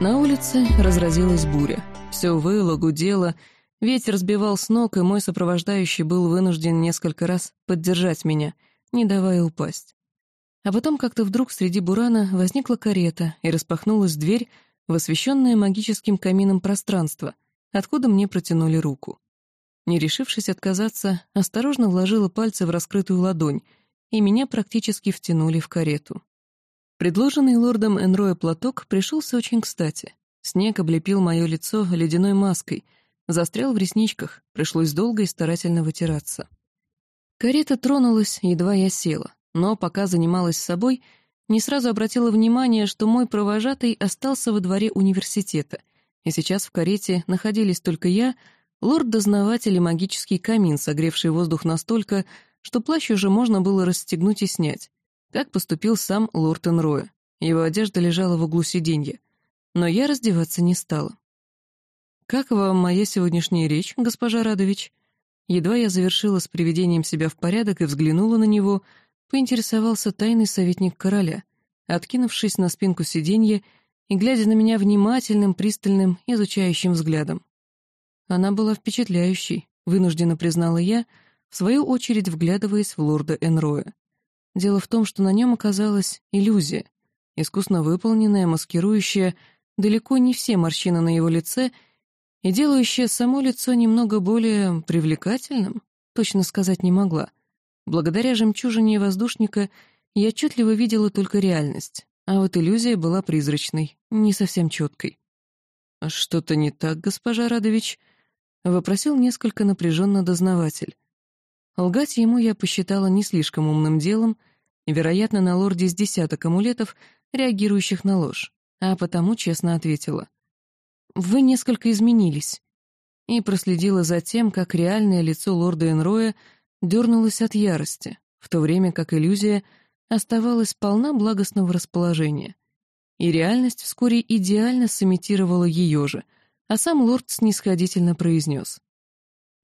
На улице разразилась буря. Все выло, гудело, ветер сбивал с ног, и мой сопровождающий был вынужден несколько раз поддержать меня, не давая упасть. А потом как-то вдруг среди бурана возникла карета, и распахнулась дверь в освещенное магическим камином пространство, откуда мне протянули руку. Не решившись отказаться, осторожно вложила пальцы в раскрытую ладонь, и меня практически втянули в карету. Предложенный лордом Энроя платок пришелся очень кстати. Снег облепил мое лицо ледяной маской, застрял в ресничках, пришлось долго и старательно вытираться. Карета тронулась, едва я села, но пока занималась собой, не сразу обратила внимание, что мой провожатый остался во дворе университета, и сейчас в карете находились только я, лорд-дознаватель и магический камин, согревший воздух настолько, что плащ уже можно было расстегнуть и снять, как поступил сам лорд Энроя. Его одежда лежала в углу сиденья. Но я раздеваться не стала. «Как вам моя сегодняшняя речь, госпожа Радович?» Едва я завершила с приведением себя в порядок и взглянула на него, поинтересовался тайный советник короля, откинувшись на спинку сиденья и глядя на меня внимательным, пристальным, изучающим взглядом. Она была впечатляющей, вынужденно признала я, в свою очередь вглядываясь в лорда Энроя. Дело в том, что на нем оказалась иллюзия, искусно выполненная, маскирующая далеко не все морщины на его лице и делающая само лицо немного более привлекательным, точно сказать не могла. Благодаря жемчужине воздушника я отчетливо видела только реальность, а вот иллюзия была призрачной, не совсем четкой. «А «Что-то не так, госпожа Радович?» — вопросил несколько напряженно дознаватель. Лгать ему я посчитала не слишком умным делом, вероятно, на лорде с десяток амулетов, реагирующих на ложь, а потому честно ответила. «Вы несколько изменились», и проследила за тем, как реальное лицо лорда Энроя дернулось от ярости, в то время как иллюзия оставалась полна благостного расположения. И реальность вскоре идеально сымитировала ее же, а сам лорд снисходительно произнес.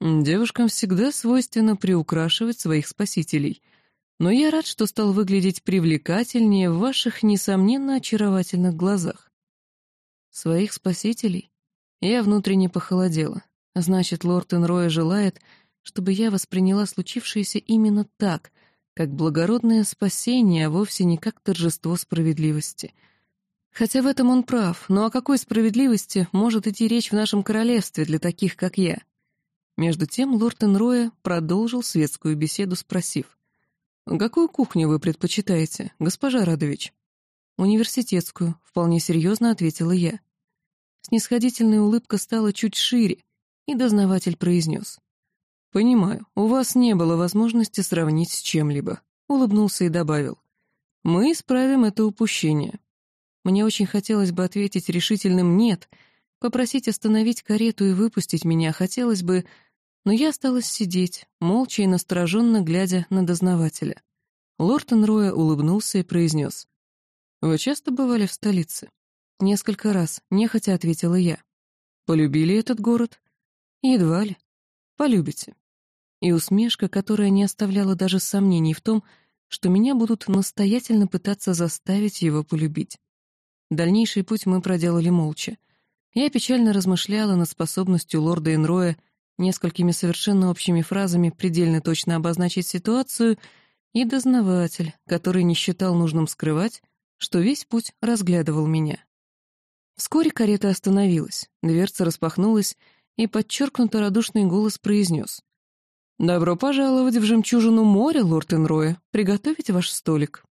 Девушкам всегда свойственно приукрашивать своих спасителей, но я рад, что стал выглядеть привлекательнее в ваших, несомненно, очаровательных глазах. Своих спасителей? Я внутренне похолодела. Значит, лорд Энроя желает, чтобы я восприняла случившееся именно так, как благородное спасение, а вовсе не как торжество справедливости. Хотя в этом он прав, но о какой справедливости может идти речь в нашем королевстве для таких, как я? Между тем лорд Энроя продолжил светскую беседу, спросив. «Какую кухню вы предпочитаете, госпожа Радович?» «Университетскую», — вполне серьезно ответила я. Снисходительная улыбка стала чуть шире, и дознаватель произнес. «Понимаю, у вас не было возможности сравнить с чем-либо», — улыбнулся и добавил. «Мы исправим это упущение». Мне очень хотелось бы ответить решительным «нет», попросить остановить карету и выпустить меня хотелось бы, но я осталась сидеть, молча и настороженно глядя на дознавателя. Лорд Энроя улыбнулся и произнес. «Вы часто бывали в столице?» «Несколько раз», — нехотя ответила я. «Полюбили этот город?» «Едва ли. Полюбите». И усмешка, которая не оставляла даже сомнений в том, что меня будут настоятельно пытаться заставить его полюбить. Дальнейший путь мы проделали молча. Я печально размышляла над способностью лорда Энроя несколькими совершенно общими фразами предельно точно обозначить ситуацию, и дознаватель, который не считал нужным скрывать, что весь путь разглядывал меня. Вскоре карета остановилась, дверца распахнулась, и подчеркнуто радушный голос произнес. «Добро пожаловать в жемчужину моря, лорд Энроя. Приготовить ваш столик».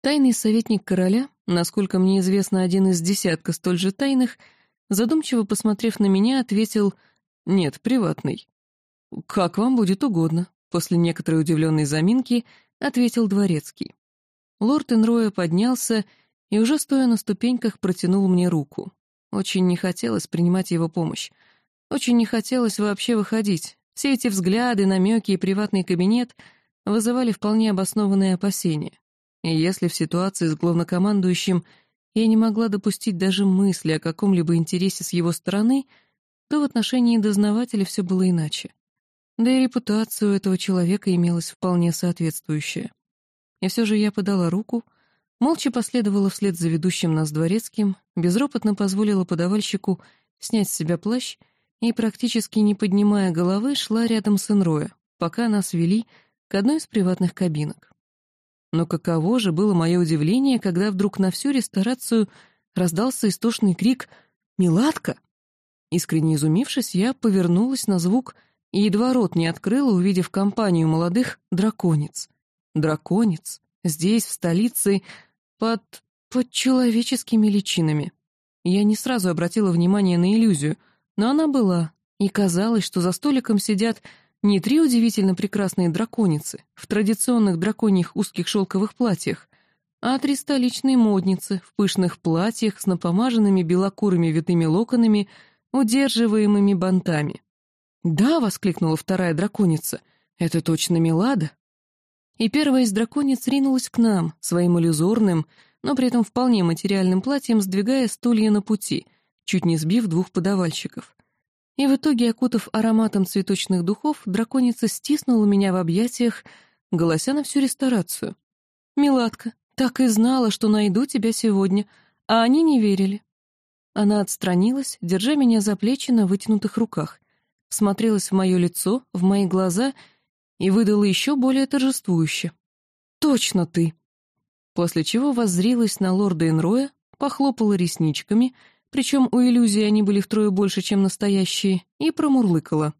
Тайный советник короля, насколько мне известно, один из десятка столь же тайных, задумчиво посмотрев на меня, ответил — «Нет, приватный». «Как вам будет угодно», — после некоторой удивленной заминки ответил дворецкий. Лорд Энроя поднялся и, уже стоя на ступеньках, протянул мне руку. Очень не хотелось принимать его помощь. Очень не хотелось вообще выходить. Все эти взгляды, намеки и приватный кабинет вызывали вполне обоснованные опасения. И если в ситуации с главнокомандующим я не могла допустить даже мысли о каком-либо интересе с его стороны — то в отношении дознавателя все было иначе. да и репутация у этого человека имелась вполне соответствующая. И все же я подала руку, молча последовала вслед за ведущим нас дворецким, безропотно позволила подавальщику снять с себя плащ и, практически не поднимая головы, шла рядом с Энроя, пока нас вели к одной из приватных кабинок. Но каково же было мое удивление, когда вдруг на всю ресторацию раздался истошный крик «Миладка!». Искренне изумившись, я повернулась на звук и едва рот не открыла, увидев компанию молодых драконец. Драконец здесь, в столице, под... под человеческими личинами. Я не сразу обратила внимание на иллюзию, но она была, и казалось, что за столиком сидят не три удивительно прекрасные драконицы в традиционных драконьих узких шелковых платьях, а три столичные модницы в пышных платьях с напомаженными белокурыми витыми локонами, удерживаемыми бантами. «Да!» — воскликнула вторая драконица. «Это точно Милада!» И первая из драконец ринулась к нам, своим иллюзорным, но при этом вполне материальным платьем, сдвигая стулья на пути, чуть не сбив двух подавальщиков. И в итоге, окутав ароматом цветочных духов, драконица стиснула меня в объятиях, голося на всю ресторацию. «Миладка, так и знала, что найду тебя сегодня, а они не верили». Она отстранилась, держа меня за плечи на вытянутых руках, смотрелась в мое лицо, в мои глаза и выдала еще более торжествующе. «Точно ты!» После чего воззрилась на лорда Энроя, похлопала ресничками — причем у иллюзии они были втрое больше, чем настоящие, и промурлыкала.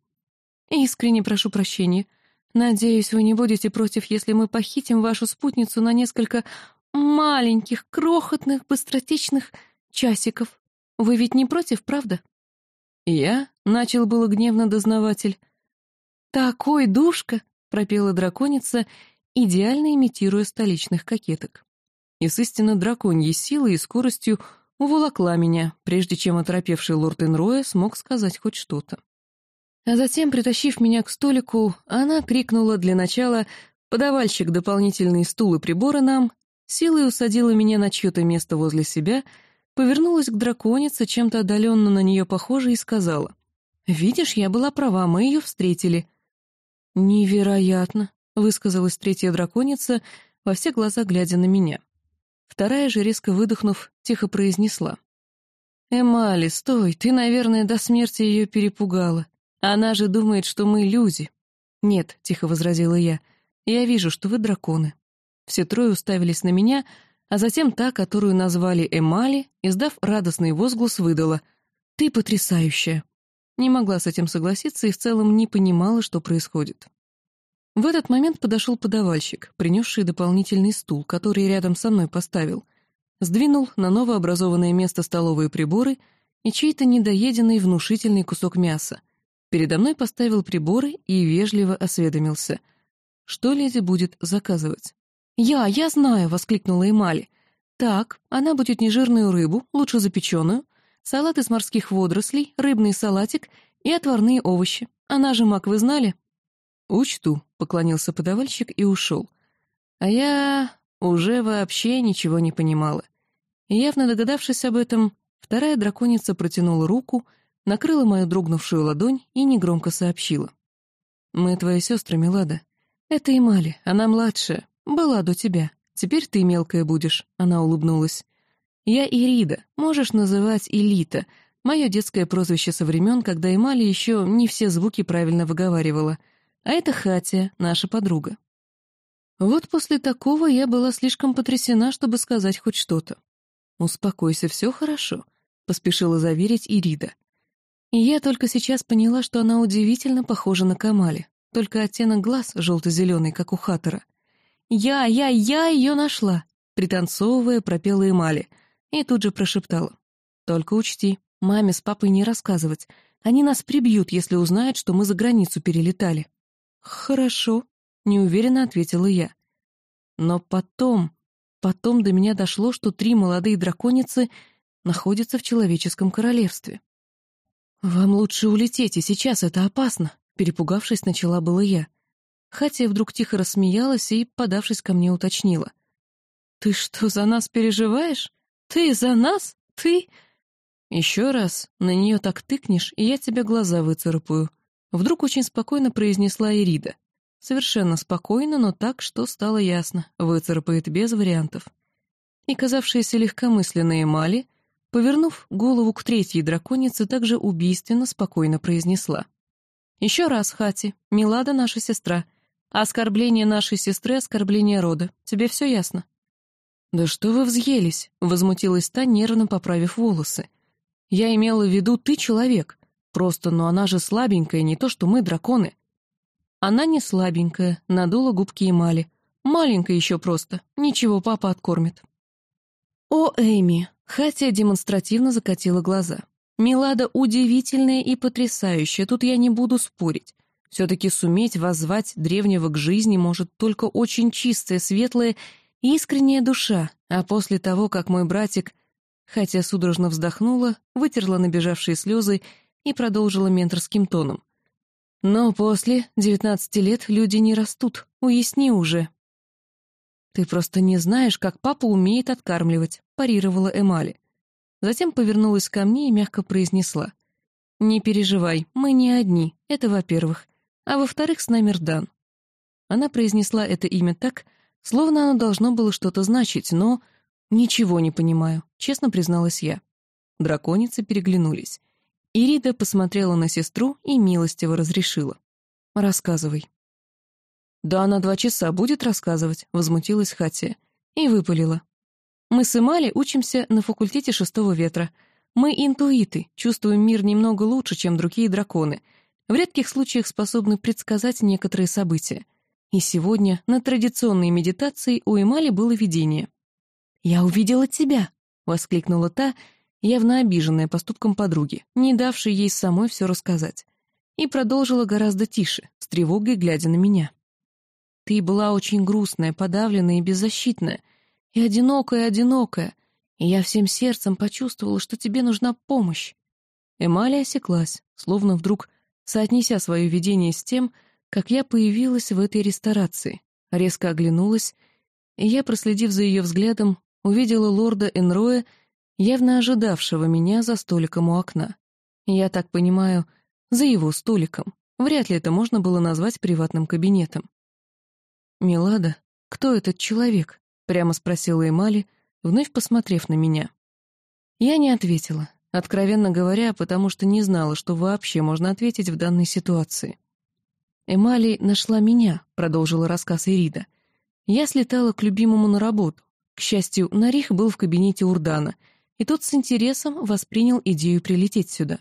«Искренне прошу прощения. Надеюсь, вы не будете против, если мы похитим вашу спутницу на несколько маленьких, крохотных, быстротечных часиков. Вы ведь не против, правда?» «Я?» — начал было гневно дознаватель. «Такой душка!» — пропела драконица, идеально имитируя столичных кокеток. И с истинно драконьей силой и скоростью уволокла меня, прежде чем оторопевший лорд Энроя смог сказать хоть что-то. А затем, притащив меня к столику, она крикнула для начала «Подавальщик дополнительные стул и приборы нам», силой усадила меня на чье-то место возле себя, повернулась к драконице, чем-то отдаленно на нее похожей, и сказала «Видишь, я была права, мы ее встретили». «Невероятно», — высказалась третья драконица, во все глаза глядя на меня. Вторая же, резко выдохнув, тихо произнесла. «Эмали, стой, ты, наверное, до смерти ее перепугала. Она же думает, что мы люди». «Нет», — тихо возразила я, — «я вижу, что вы драконы». Все трое уставились на меня, а затем та, которую назвали Эмали, издав радостный возглас, выдала. «Ты потрясающая». Не могла с этим согласиться и в целом не понимала, что происходит. В этот момент подошел подавальщик, принесший дополнительный стул, который рядом со мной поставил, сдвинул на новообразованное место столовые приборы и чей-то недоеденный внушительный кусок мяса. Передо мной поставил приборы и вежливо осведомился. Что леди будет заказывать? «Я, я знаю!» — воскликнула Эмали. «Так, она будет нежирную рыбу, лучше запеченную, салат из морских водорослей, рыбный салатик и отварные овощи. Она же мак, вы знали?» «Учту», — поклонился подавальщик и ушел. А я уже вообще ничего не понимала. явно догадавшись об этом, вторая драконица протянула руку, накрыла мою дрогнувшую ладонь и негромко сообщила. «Мы твои сестры, Милада. Это Эмали, она младшая, была до тебя. Теперь ты мелкая будешь», — она улыбнулась. «Я Ирида, можешь называть Элита, мое детское прозвище со времен, когда Эмали еще не все звуки правильно выговаривала — а это Хатия, наша подруга. Вот после такого я была слишком потрясена, чтобы сказать хоть что-то. «Успокойся, все хорошо», — поспешила заверить Ирида. И я только сейчас поняла, что она удивительно похожа на Камали, только оттенок глаз желто-зеленый, как у Хаттера. «Я, я, я ее нашла!» Пританцовывая, пропела Эмали, и тут же прошептала. «Только учти, маме с папой не рассказывать. Они нас прибьют, если узнают, что мы за границу перелетали». «Хорошо», — неуверенно ответила я. Но потом, потом до меня дошло, что три молодые драконицы находятся в человеческом королевстве. «Вам лучше улететь, и сейчас это опасно», — перепугавшись, начала было я. Хатия вдруг тихо рассмеялась и, подавшись ко мне, уточнила. «Ты что, за нас переживаешь? Ты за нас? Ты...» «Еще раз на нее так тыкнешь, и я тебе глаза выцарапаю», Вдруг очень спокойно произнесла Ирида. Совершенно спокойно, но так, что стало ясно, выцарапает без вариантов. И казавшаяся легкомысленной эмали, повернув голову к третьей драконице, также убийственно спокойно произнесла. «Еще раз, Хати, Милада наша сестра. Оскорбление нашей сестры — оскорбление рода. Тебе все ясно?» «Да что вы взъелись?» — возмутилась та, нервно поправив волосы. «Я имела в виду, ты человек. Просто, но она же слабенькая, не то что мы, драконы. Она не слабенькая, надула губки эмали. Маленькая еще просто. Ничего, папа откормит. О, Эйми! Хатя демонстративно закатила глаза. Милада удивительная и потрясающая, тут я не буду спорить. Все-таки суметь воззвать древнего к жизни может только очень чистая, светлая и искренняя душа, а после того, как мой братик, хотя судорожно вздохнула, вытерла набежавшие слезы и продолжила менторским тоном. Но после девятнадцати лет люди не растут, уясни уже. Ты просто не знаешь, как папа умеет откармливать, парировала Эмали. Затем повернулась ко мне и мягко произнесла. «Не переживай, мы не одни, это во-первых. А во-вторых, с нами Рдан». Она произнесла это имя так, словно оно должно было что-то значить, но... «Ничего не понимаю», — честно призналась я. Драконицы переглянулись. Ирида посмотрела на сестру и милостиво разрешила. «Рассказывай». «Да она два часа будет рассказывать», — возмутилась Хатия. И выпалила. «Мы с Эмали учимся на факультете шестого ветра. Мы интуиты, чувствуем мир немного лучше, чем другие драконы. В редких случаях способны предсказать некоторые события. И сегодня на традиционной медитации у Эмали было видение. «Я увидела тебя!» — воскликнула та, явно обиженная поступком подруги, не давшей ей самой все рассказать, и продолжила гораздо тише, с тревогой глядя на меня. «Ты была очень грустная, подавленная и беззащитная, и одинокая-одинокая, и я всем сердцем почувствовала, что тебе нужна помощь». Эмали осеклась, словно вдруг соотнеся свое видение с тем, как я появилась в этой ресторации, резко оглянулась, и я, проследив за ее взглядом, увидела лорда Энроя явно ожидавшего меня за столиком у окна. Я так понимаю, за его столиком. Вряд ли это можно было назвать приватным кабинетом. «Милада, кто этот человек?» — прямо спросила Эмали, вновь посмотрев на меня. Я не ответила, откровенно говоря, потому что не знала, что вообще можно ответить в данной ситуации. «Эмали нашла меня», — продолжила рассказ Ирида. «Я слетала к любимому на работу. К счастью, Нарих был в кабинете Урдана — и тот с интересом воспринял идею прилететь сюда.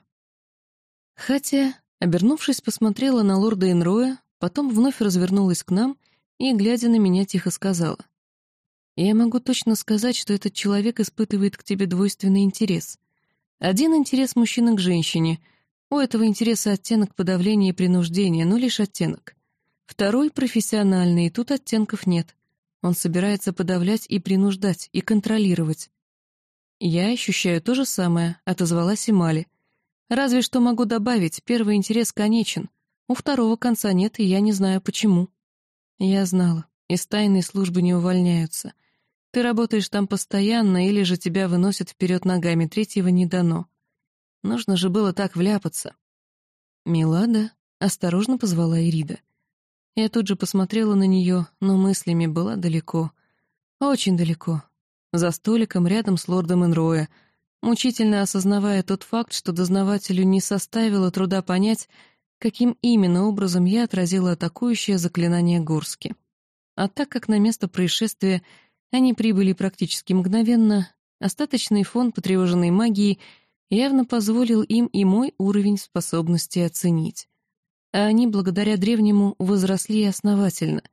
Хотя, обернувшись, посмотрела на лорда Энроя, потом вновь развернулась к нам и, глядя на меня, тихо сказала. «Я могу точно сказать, что этот человек испытывает к тебе двойственный интерес. Один интерес мужчины к женщине, у этого интереса оттенок подавления и принуждения, но лишь оттенок. Второй — профессиональный, и тут оттенков нет. Он собирается подавлять и принуждать, и контролировать. «Я ощущаю то же самое», — отозвалась Эмали. «Разве что могу добавить, первый интерес конечен. У второго конца нет, и я не знаю почему». Я знала, из тайной службы не увольняются. Ты работаешь там постоянно, или же тебя выносят вперед ногами, третьего не дано. Нужно же было так вляпаться. «Милада?» — осторожно позвала Ирида. Я тут же посмотрела на нее, но мыслями была далеко. Очень далеко, за столиком рядом с лордом Энроя, мучительно осознавая тот факт, что дознавателю не составило труда понять, каким именно образом я отразила атакующее заклинание Горски. А так как на место происшествия они прибыли практически мгновенно, остаточный фон потревоженной магии явно позволил им и мой уровень способности оценить. А они, благодаря древнему, возросли основательно.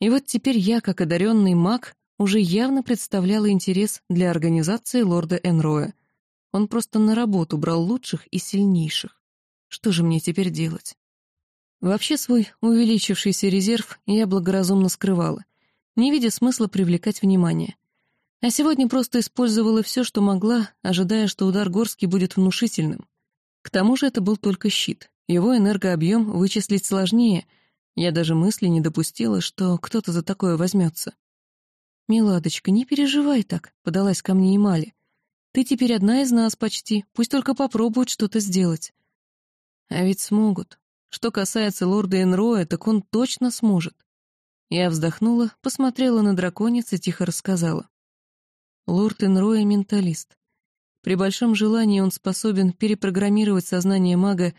И вот теперь я, как одаренный маг, уже явно представляла интерес для организации лорда Энроя. Он просто на работу брал лучших и сильнейших. Что же мне теперь делать? Вообще свой увеличившийся резерв я благоразумно скрывала, не видя смысла привлекать внимание. А сегодня просто использовала все, что могла, ожидая, что удар Горский будет внушительным. К тому же это был только щит. Его энергообъем вычислить сложнее. Я даже мысли не допустила, что кто-то за такое возьмется. «Миладочка, не переживай так», — подалась ко мне Эмали. «Ты теперь одна из нас почти, пусть только попробуют что-то сделать». «А ведь смогут. Что касается лорда Энроя, так он точно сможет. Я вздохнула, посмотрела на драконец и тихо рассказала. Лорд Энроя — менталист. При большом желании он способен перепрограммировать сознание мага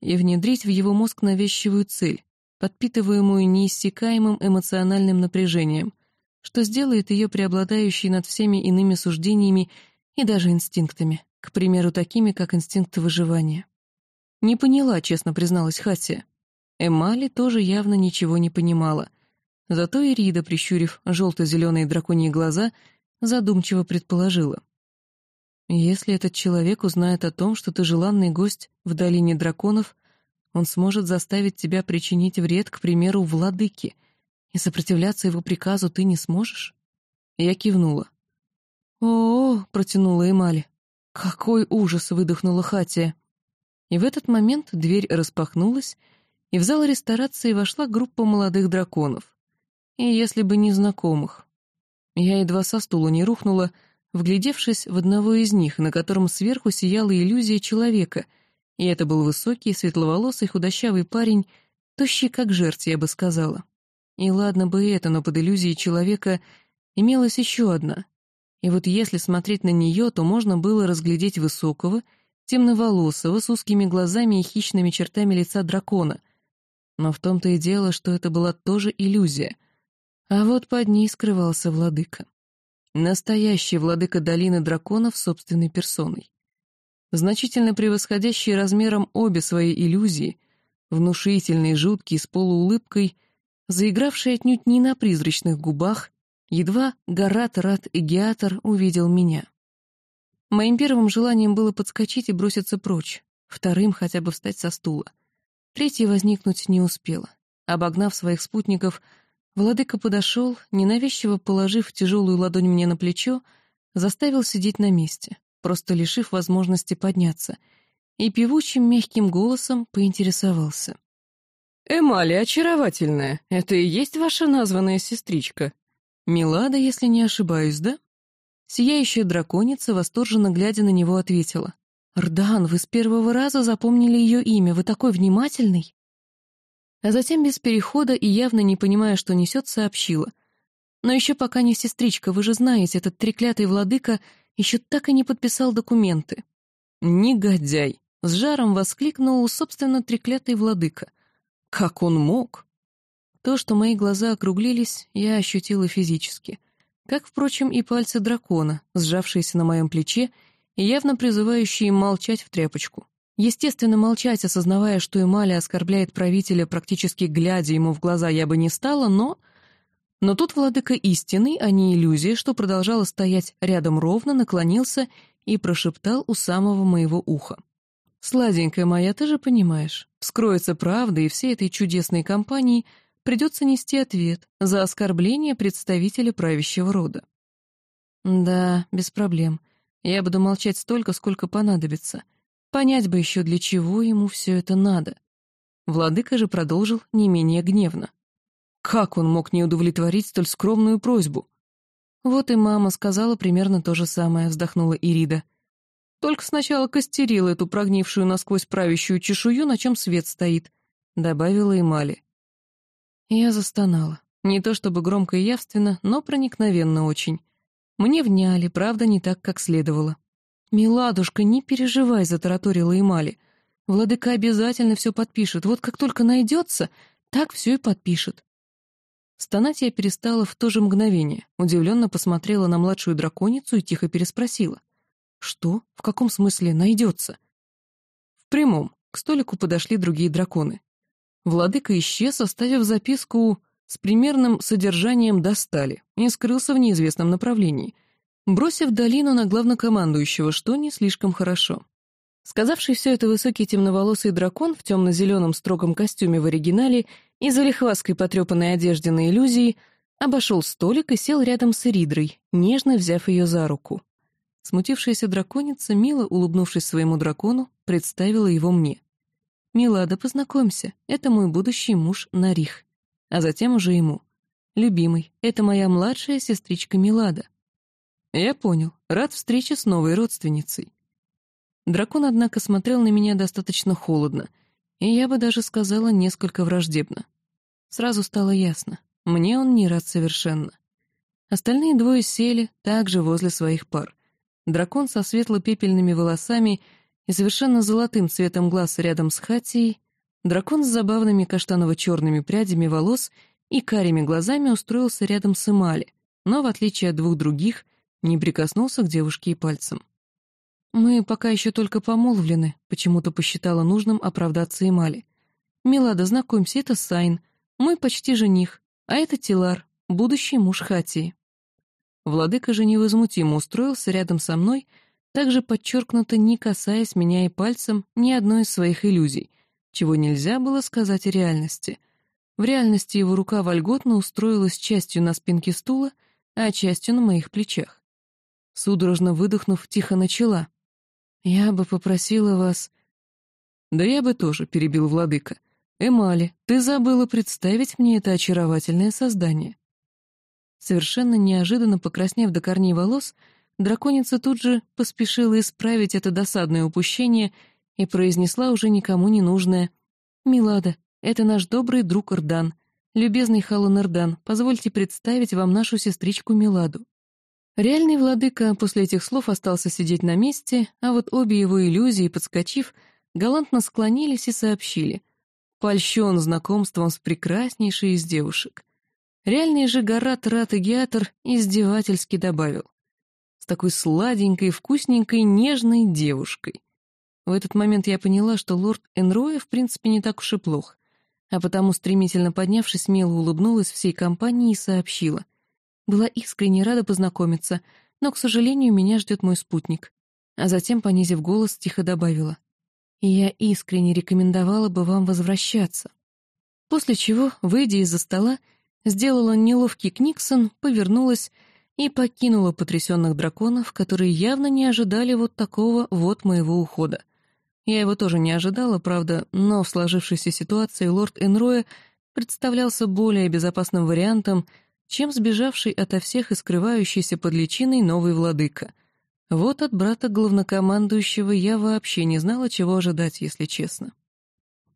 и внедрить в его мозг навязчивую цель, подпитываемую неиссякаемым эмоциональным напряжением, что сделает ее преобладающей над всеми иными суждениями и даже инстинктами, к примеру, такими, как инстинкт выживания. Не поняла, честно призналась Хатия. Эмали тоже явно ничего не понимала. Зато Ирида, прищурив желто-зеленые драконьи глаза, задумчиво предположила. «Если этот человек узнает о том, что ты желанный гость в долине драконов, он сможет заставить тебя причинить вред, к примеру, владыке, и сопротивляться его приказу ты не сможешь?» Я кивнула. «О-о-о!» — протянула Эмали. «Какой ужас!» — выдохнула Хатия. И в этот момент дверь распахнулась, и в зал ресторации вошла группа молодых драконов. И если бы не знакомых. Я едва со стула не рухнула, вглядевшись в одного из них, на котором сверху сияла иллюзия человека, и это был высокий, светловолосый, худощавый парень, тощий как жерть, я бы сказала. И ладно бы это, но под иллюзией человека имелась еще одна. И вот если смотреть на нее, то можно было разглядеть высокого — темноволосого, с узкими глазами и хищными чертами лица дракона. Но в том-то и дело, что это была тоже иллюзия. А вот под ней скрывался владыка. Настоящий владыка долины драконов собственной персоной. Значительно превосходящий размером обе свои иллюзии, внушительный, жуткий, с полуулыбкой, заигравший отнюдь не на призрачных губах, едва Гарат Рат Эгиатор увидел меня. Моим первым желанием было подскочить и броситься прочь, вторым — хотя бы встать со стула. Третий возникнуть не успела. Обогнав своих спутников, владыка подошел, ненавязчиво положив тяжелую ладонь мне на плечо, заставил сидеть на месте, просто лишив возможности подняться, и певучим мягким голосом поинтересовался. «Эмали очаровательная, это и есть ваша названная сестричка? Милада, если не ошибаюсь, да?» Сияющая драконица, восторженно глядя на него, ответила. «Рдан, вы с первого раза запомнили ее имя, вы такой внимательный!» А затем без перехода и явно не понимая, что несет, сообщила. «Но еще пока не сестричка, вы же знаете, этот треклятый владыка еще так и не подписал документы». «Негодяй!» — с жаром воскликнул, собственно, треклятый владыка. «Как он мог?» То, что мои глаза округлились, я ощутила физически — как, впрочем, и пальцы дракона, сжавшиеся на моем плече и явно призывающие молчать в тряпочку. Естественно, молчать, осознавая, что Эмали оскорбляет правителя, практически глядя ему в глаза, я бы не стала, но... Но тут владыка истины, а не иллюзия, что продолжала стоять рядом ровно, наклонился и прошептал у самого моего уха. «Сладенькая моя, ты же понимаешь, вскроется правда, и всей этой чудесной компании — придется нести ответ за оскорбление представителя правящего рода. Да, без проблем. Я буду молчать столько, сколько понадобится. Понять бы еще, для чего ему все это надо. Владыка же продолжил не менее гневно. Как он мог не удовлетворить столь скромную просьбу? Вот и мама сказала примерно то же самое, вздохнула Ирида. Только сначала костерила эту прогнившую насквозь правящую чешую, на чем свет стоит, добавила Эмали. Я застонала. Не то чтобы громко и явственно, но проникновенно очень. Мне вняли, правда, не так, как следовало. «Миладушка, не переживай», — затараторила Эмали. «Владыка обязательно все подпишет. Вот как только найдется, так все и подпишет». Стонать я перестала в то же мгновение, удивленно посмотрела на младшую драконицу и тихо переспросила. «Что? В каком смысле найдется?» В прямом. К столику подошли другие драконы. Владыка исчез, оставив записку с примерным содержанием «достали» и скрылся в неизвестном направлении, бросив долину на главнокомандующего, что не слишком хорошо. Сказавший все это высокий темноволосый дракон в темно-зеленом строгом костюме в оригинале и залихваской потрепанной одежде на иллюзии обошел столик и сел рядом с Иридрой, нежно взяв ее за руку. Смутившаяся драконица, мило улыбнувшись своему дракону, представила его мне. «Милада, познакомься, это мой будущий муж Нарих». А затем уже ему. «Любимый, это моя младшая сестричка Милада». «Я понял. Рад встрече с новой родственницей». Дракон, однако, смотрел на меня достаточно холодно, и я бы даже сказала несколько враждебно. Сразу стало ясно, мне он не рад совершенно. Остальные двое сели также возле своих пар. Дракон со светло-пепельными волосами и совершенно золотым цветом глаз рядом с Хатией, дракон с забавными каштаново-черными прядями волос и карими глазами устроился рядом с Эмали, но, в отличие от двух других, не прикоснулся к девушке и пальцем. «Мы пока еще только помолвлены», — почему-то посчитала нужным оправдаться Эмали. «Милада, знакомься, это Сайн, мой почти жених, а это Тилар, будущий муж Хатии». Владыка же невозмутимо устроился рядом со мной, также подчеркнуто не касаясь меня и пальцем ни одной из своих иллюзий, чего нельзя было сказать о реальности. В реальности его рука вольготно устроилась частью на спинке стула, а частью на моих плечах. Судорожно выдохнув, тихо начала — «Я бы попросила вас...» «Да я бы тоже», — перебил владыка. «Эмали, ты забыла представить мне это очаровательное создание». Совершенно неожиданно покраснев до корней волос, драконица тут же поспешила исправить это досадное упущение и произнесла уже никому не нужное «Милада, это наш добрый друг Ирдан. Любезный Халун Ирдан, позвольте представить вам нашу сестричку Миладу». Реальный владыка после этих слов остался сидеть на месте, а вот обе его иллюзии, подскочив, галантно склонились и сообщили. Польщен знакомством с прекраснейшей из девушек. Реальный же Гарат Ратагиатор издевательски добавил. С такой сладенькой, вкусненькой, нежной девушкой. В этот момент я поняла, что лорд Энроя в принципе не так уж и плох, а потому, стремительно поднявшись, смело улыбнулась всей компании и сообщила. Была искренне рада познакомиться, но, к сожалению, меня ждет мой спутник. А затем, понизив голос, тихо добавила. И я искренне рекомендовала бы вам возвращаться. После чего, выйдя из-за стола, сделала неловкий книксон, повернулась и покинула потрясенных драконов, которые явно не ожидали вот такого вот моего ухода. Я его тоже не ожидала, правда, но в сложившейся ситуации лорд Энроя представлялся более безопасным вариантом, чем сбежавший ото всех и скрывающийся под личиной новый владыка. Вот от брата главнокомандующего я вообще не знала, чего ожидать, если честно.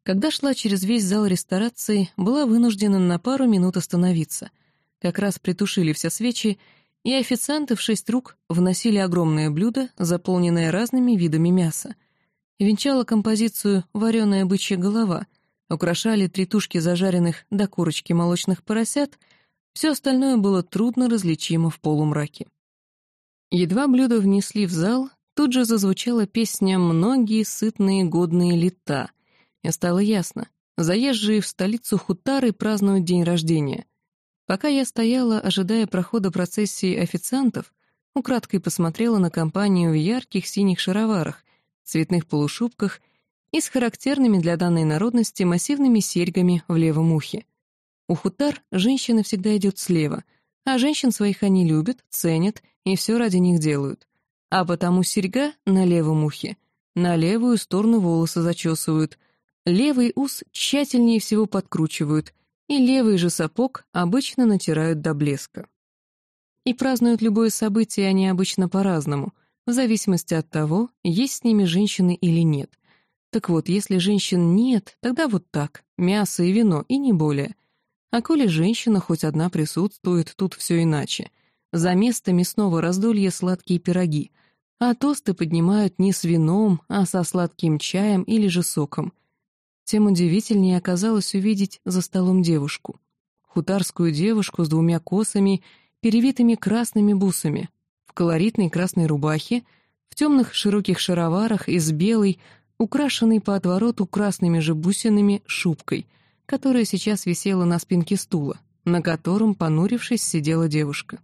Когда шла через весь зал ресторации, была вынуждена на пару минут остановиться. Как раз притушили все свечи, и официанты в шесть рук вносили огромное блюдо, заполненное разными видами мяса. Венчала композицию «Вареная бычья голова», украшали три тушки зажаренных до курочки молочных поросят — все остальное было трудно различимо в полумраке. Едва блюдо внесли в зал, тут же зазвучала песня «Многие сытные годные лета», и стало ясно, заезжие в столицу хутары празднуют день рождения. Пока я стояла, ожидая прохода процессии официантов, украдкой посмотрела на компанию в ярких синих шароварах, цветных полушубках и с характерными для данной народности массивными серьгами в левом ухе. У хутар женщина всегда идет слева, а женщин своих они любят, ценят и все ради них делают. А потому серьга на левом ухе, на левую сторону волосы зачесывают, левый ус тщательнее всего подкручивают, и левый же сапог обычно натирают до блеска. И празднуют любое событие они обычно по-разному, в зависимости от того, есть с ними женщины или нет. Так вот, если женщин нет, тогда вот так, мясо и вино, и не более — а коли женщина хоть одна присутствует, тут все иначе. За место мясного раздолья сладкие пироги, а тосты поднимают не с вином, а со сладким чаем или же соком. Тем удивительнее оказалось увидеть за столом девушку. Хутарскую девушку с двумя косами, перевитыми красными бусами, в колоритной красной рубахе, в темных широких шароварах и с белой, украшенной по отвороту красными же бусинами, шубкой — которая сейчас висела на спинке стула, на котором, понурившись, сидела девушка.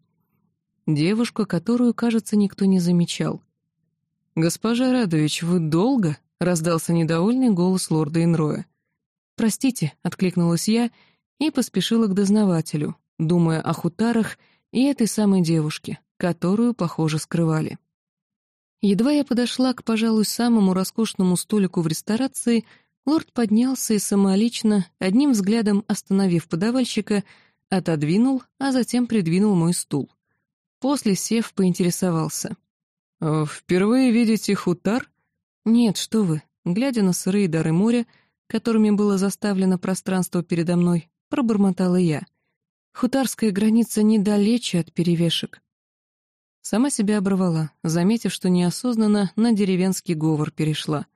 Девушка, которую, кажется, никто не замечал. «Госпожа Радович, вы долго?» — раздался недовольный голос лорда Инроя. «Простите», — откликнулась я и поспешила к дознавателю, думая о хутарах и этой самой девушке, которую, похоже, скрывали. Едва я подошла к, пожалуй, самому роскошному столику в ресторации, Лорд поднялся и самолично, одним взглядом остановив подавальщика, отодвинул, а затем придвинул мой стул. После, сев, поинтересовался. «Впервые видите хутар?» «Нет, что вы». Глядя на сырые дары моря, которыми было заставлено пространство передо мной, пробормотала я. Хутарская граница недалече от перевешек. Сама себя оборвала, заметив, что неосознанно на деревенский говор перешла.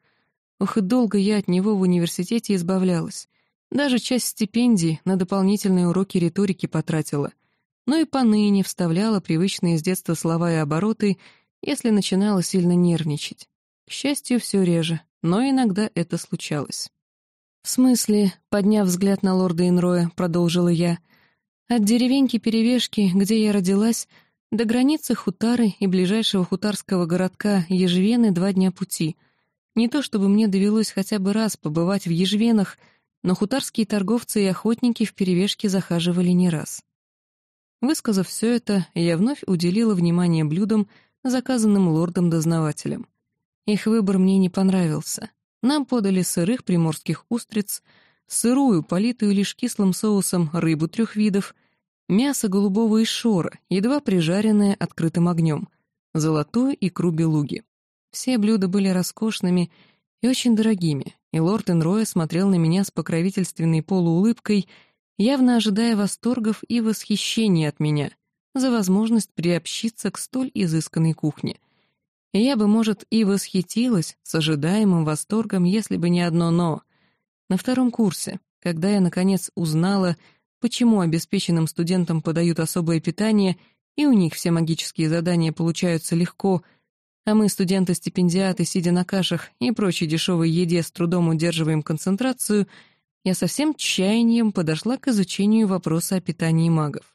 Ох и долго я от него в университете избавлялась. Даже часть стипендий на дополнительные уроки риторики потратила. Но и поныне вставляла привычные с детства слова и обороты, если начинала сильно нервничать. К счастью, все реже, но иногда это случалось. «В смысле?» — подняв взгляд на лорда Инроя, продолжила я. «От деревеньки-перевешки, где я родилась, до границы Хутары и ближайшего хутарского городка Ежвены два дня пути. Не то чтобы мне довелось хотя бы раз побывать в Ежвенах, но хутарские торговцы и охотники в перевешке захаживали не раз. Высказав все это, я вновь уделила внимание блюдам, заказанным лордом-дознавателем. Их выбор мне не понравился. Нам подали сырых приморских устриц, сырую, политую лишь кислым соусом рыбу трех видов — мясо голубого ишора, едва прижаренное открытым огнем, золотую икру белуги. Все блюда были роскошными и очень дорогими, и лорд Энроя смотрел на меня с покровительственной полуулыбкой, явно ожидая восторгов и восхищения от меня за возможность приобщиться к столь изысканной кухне. И я бы, может, и восхитилась с ожидаемым восторгом, если бы не одно «но». На втором курсе, когда я, наконец, узнала, почему обеспеченным студентам подают особое питание, и у них все магические задания получаются легко, а мы, студенты-стипендиаты, сидя на кашах и прочей дешевой еде, с трудом удерживаем концентрацию, я со всем тщанием подошла к изучению вопроса о питании магов.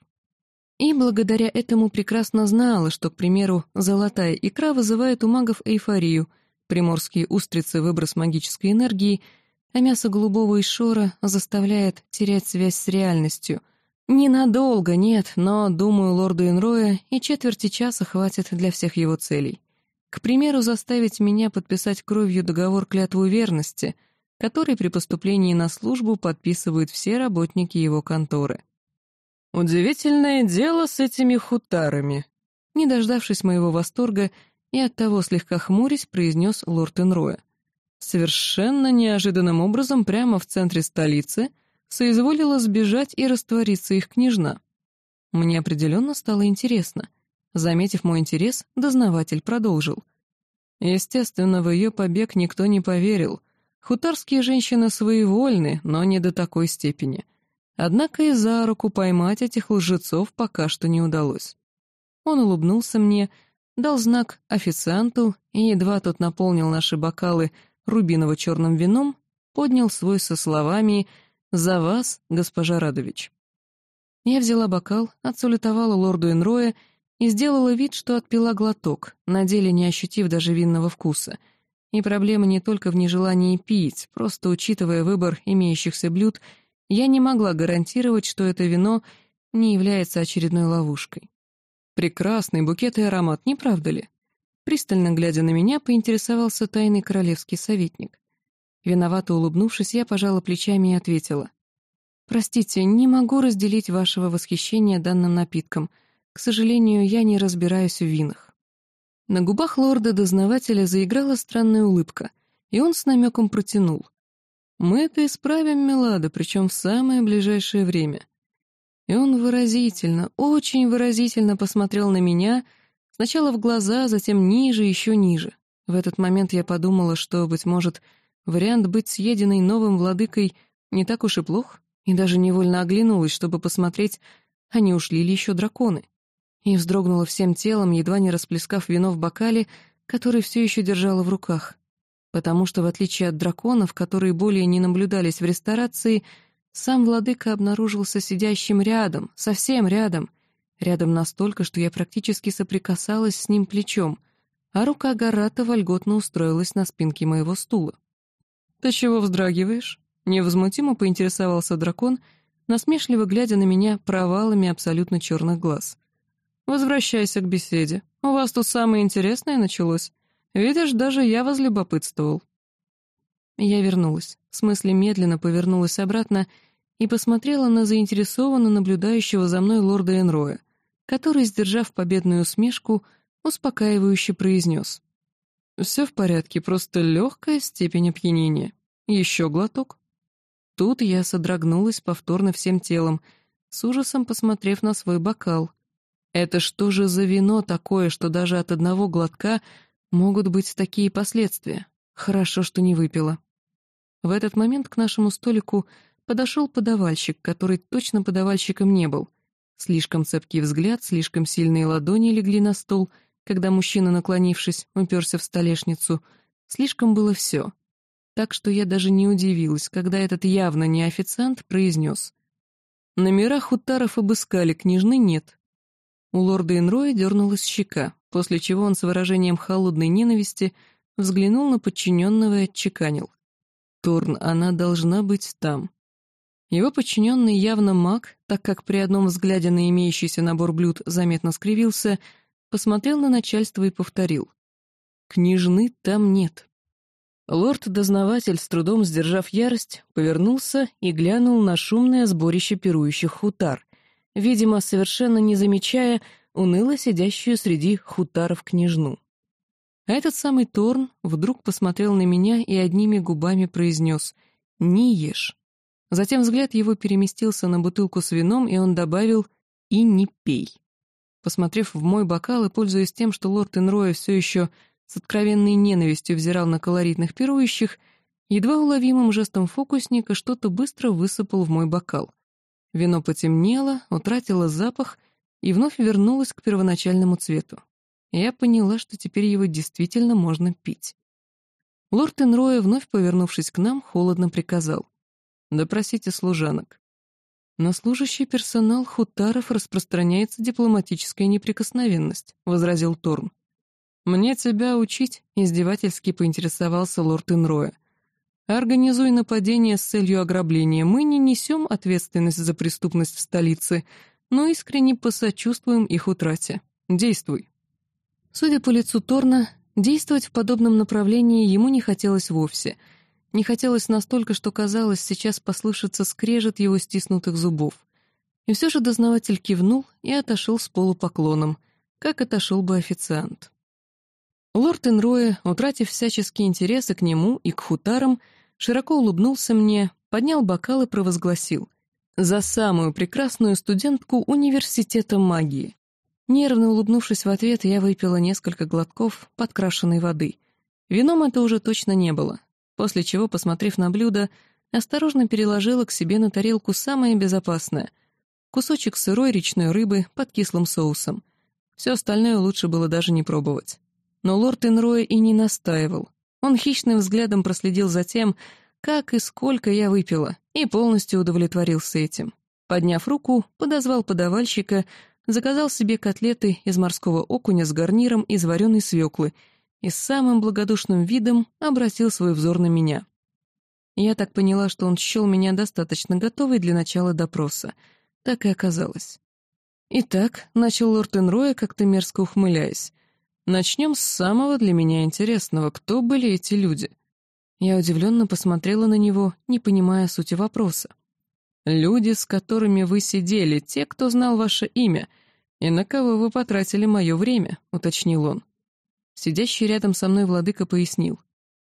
И благодаря этому прекрасно знала, что, к примеру, золотая икра вызывает у магов эйфорию, приморские устрицы — выброс магической энергии — а мясо голубого ишора заставляет терять связь с реальностью. Ненадолго, нет, но, думаю, лорду Инроя и четверти часа хватит для всех его целей. К примеру, заставить меня подписать кровью договор клятву верности, который при поступлении на службу подписывают все работники его конторы. «Удивительное дело с этими хутарами», не дождавшись моего восторга и оттого слегка хмурясь, произнес лорд Энроя. Совершенно неожиданным образом прямо в центре столицы соизволила сбежать и раствориться их княжна. Мне определенно стало интересно. Заметив мой интерес, дознаватель продолжил. Естественно, в ее побег никто не поверил. Хутарские женщины своевольны, но не до такой степени. Однако и за руку поймать этих лжецов пока что не удалось. Он улыбнулся мне, дал знак официанту, и едва тот наполнил наши бокалы рубиново-черным вином, поднял свой со словами «За вас, госпожа Радович». Я взяла бокал, отсулетовала лорду Энроя и сделала вид, что отпила глоток, на деле не ощутив даже винного вкуса. И проблема не только в нежелании пить, просто учитывая выбор имеющихся блюд, я не могла гарантировать, что это вино не является очередной ловушкой. Прекрасный букет и аромат, не правда ли? Пристально глядя на меня, поинтересовался тайный королевский советник. Виновато улыбнувшись, я пожала плечами и ответила. «Простите, не могу разделить вашего восхищения данным напитком. К сожалению, я не разбираюсь в винах». На губах лорда-дознавателя заиграла странная улыбка, и он с намеком протянул. «Мы это исправим, Мелада, причем в самое ближайшее время». И он выразительно, очень выразительно посмотрел на меня — Сначала в глаза, затем ниже, еще ниже. В этот момент я подумала, что, быть может, вариант быть съеденной новым владыкой не так уж и плох, и даже невольно оглянулась, чтобы посмотреть, а не ушли ли еще драконы. И вздрогнула всем телом, едва не расплескав вино в бокале, который все еще держала в руках. Потому что, в отличие от драконов, которые более не наблюдались в ресторации, сам владыка обнаружился сидящим рядом, совсем рядом — Рядом настолько, что я практически соприкасалась с ним плечом, а рука Гарата вольготно устроилась на спинке моего стула. «Ты чего вздрагиваешь?» — невозмутимо поинтересовался дракон, насмешливо глядя на меня провалами абсолютно черных глаз. «Возвращайся к беседе. У вас тут самое интересное началось. Видишь, даже я возлюбопытствовал». Я вернулась, в смысле медленно повернулась обратно и посмотрела на заинтересованно наблюдающего за мной лорда Энроя, который, сдержав победную усмешку, успокаивающе произнес. «Все в порядке, просто легкая степень опьянения. Еще глоток». Тут я содрогнулась повторно всем телом, с ужасом посмотрев на свой бокал. Это что же за вино такое, что даже от одного глотка могут быть такие последствия? Хорошо, что не выпила. В этот момент к нашему столику подошел подавальщик, который точно подавальщиком не был. Слишком цепкий взгляд, слишком сильные ладони легли на стол, когда мужчина, наклонившись, уперся в столешницу. Слишком было все. Так что я даже не удивилась, когда этот явно не официант произнес. Номера Хутаров обыскали, княжны нет. У лорда Инроя дернулась щека, после чего он с выражением холодной ненависти взглянул на подчиненного и отчеканил. «Торн, она должна быть там». Его подчиненный явно маг, так как при одном взгляде на имеющийся набор блюд заметно скривился, посмотрел на начальство и повторил. «Княжны там нет». Лорд-дознаватель, с трудом сдержав ярость, повернулся и глянул на шумное сборище пирующих хутар, видимо, совершенно не замечая уныло сидящую среди хутаров княжну. А этот самый Торн вдруг посмотрел на меня и одними губами произнес «Не ешь». Затем взгляд его переместился на бутылку с вином, и он добавил «и не пей». Посмотрев в мой бокал и пользуясь тем, что лорд Энроя все еще с откровенной ненавистью взирал на колоритных пирующих, едва уловимым жестом фокусника что-то быстро высыпал в мой бокал. Вино потемнело, утратило запах и вновь вернулось к первоначальному цвету. Я поняла, что теперь его действительно можно пить. Лорд Энроя, вновь повернувшись к нам, холодно приказал. Допросите служанок. На служащий персонал хутаров распространяется дипломатическая неприкосновенность, возразил Торн. Мне тебя учить, издевательски поинтересовался лорд Инроя. Организуй нападение с целью ограбления. Мы не несем ответственность за преступность в столице, но искренне посочувствуем их утрате. Действуй. Судя по лицу Торна, действовать в подобном направлении ему не хотелось вовсе — не хотелось настолько, что казалось, сейчас послышится скрежет его стиснутых зубов. И все же дознаватель кивнул и отошел с полупоклоном, как отошел бы официант. Лорд Энроя, утратив всяческие интересы к нему и к хутарам, широко улыбнулся мне, поднял бокал и провозгласил «За самую прекрасную студентку университета магии». Нервно улыбнувшись в ответ, я выпила несколько глотков подкрашенной воды. Вином это уже точно не было, после чего, посмотрев на блюдо, осторожно переложила к себе на тарелку самое безопасное — кусочек сырой речной рыбы под кислым соусом. Все остальное лучше было даже не пробовать. Но лорд Энроя и не настаивал. Он хищным взглядом проследил за тем, как и сколько я выпила, и полностью удовлетворился этим. Подняв руку, подозвал подавальщика, заказал себе котлеты из морского окуня с гарниром из вареной свеклы — и с самым благодушным видом обратил свой взор на меня. Я так поняла, что он счел меня достаточно готовой для начала допроса. Так и оказалось. «Итак», — начал лорд Энроя, как-то мерзко ухмыляясь, «начнем с самого для меня интересного. Кто были эти люди?» Я удивленно посмотрела на него, не понимая сути вопроса. «Люди, с которыми вы сидели, те, кто знал ваше имя, и на кого вы потратили мое время», — уточнил он. Сидящий рядом со мной владыка пояснил.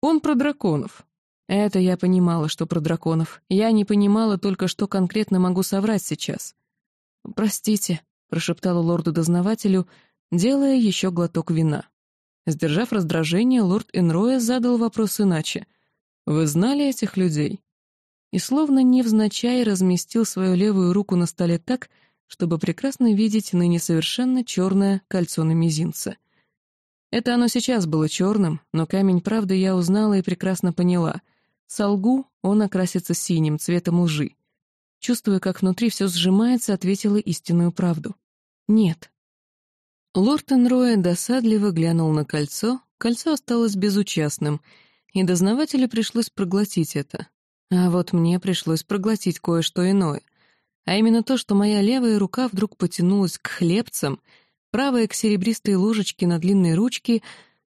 «Он про драконов». Это я понимала, что про драконов. Я не понимала только, что конкретно могу соврать сейчас. «Простите», — прошептала лорду-дознавателю, делая еще глоток вина. Сдержав раздражение, лорд Энроя задал вопрос иначе. «Вы знали этих людей?» И словно невзначай разместил свою левую руку на столе так, чтобы прекрасно видеть ныне совершенно черное кольцо на мизинце — это оно сейчас было черным, но камень правды я узнала и прекрасно поняла. Солгу, он окрасится синим, цветом лжи. Чувствуя, как внутри все сжимается, ответила истинную правду. «Нет». Лорд Энроя досадливо глянул на кольцо, кольцо осталось безучастным, и дознавателю пришлось проглотить это. А вот мне пришлось проглотить кое-что иное. А именно то, что моя левая рука вдруг потянулась к хлебцам — правая к серебристой ложечке на длинной ручке,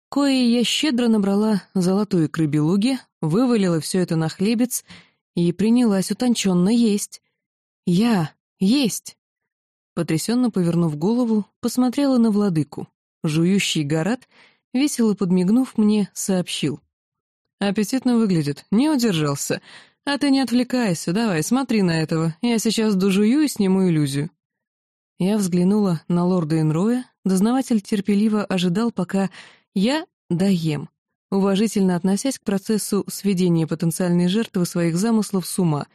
кое я щедро набрала золотую икры белуги, вывалила все это на хлебец и принялась утонченно есть. Я есть! Потрясенно повернув голову, посмотрела на владыку. Жующий горат, весело подмигнув мне, сообщил. «Аппетитно выглядит, не удержался. А ты не отвлекайся, давай, смотри на этого. Я сейчас дожую и сниму иллюзию». Я взглянула на лорда Энроя, дознаватель терпеливо ожидал, пока я доем, уважительно относясь к процессу сведения потенциальной жертвы своих замыслов с ума,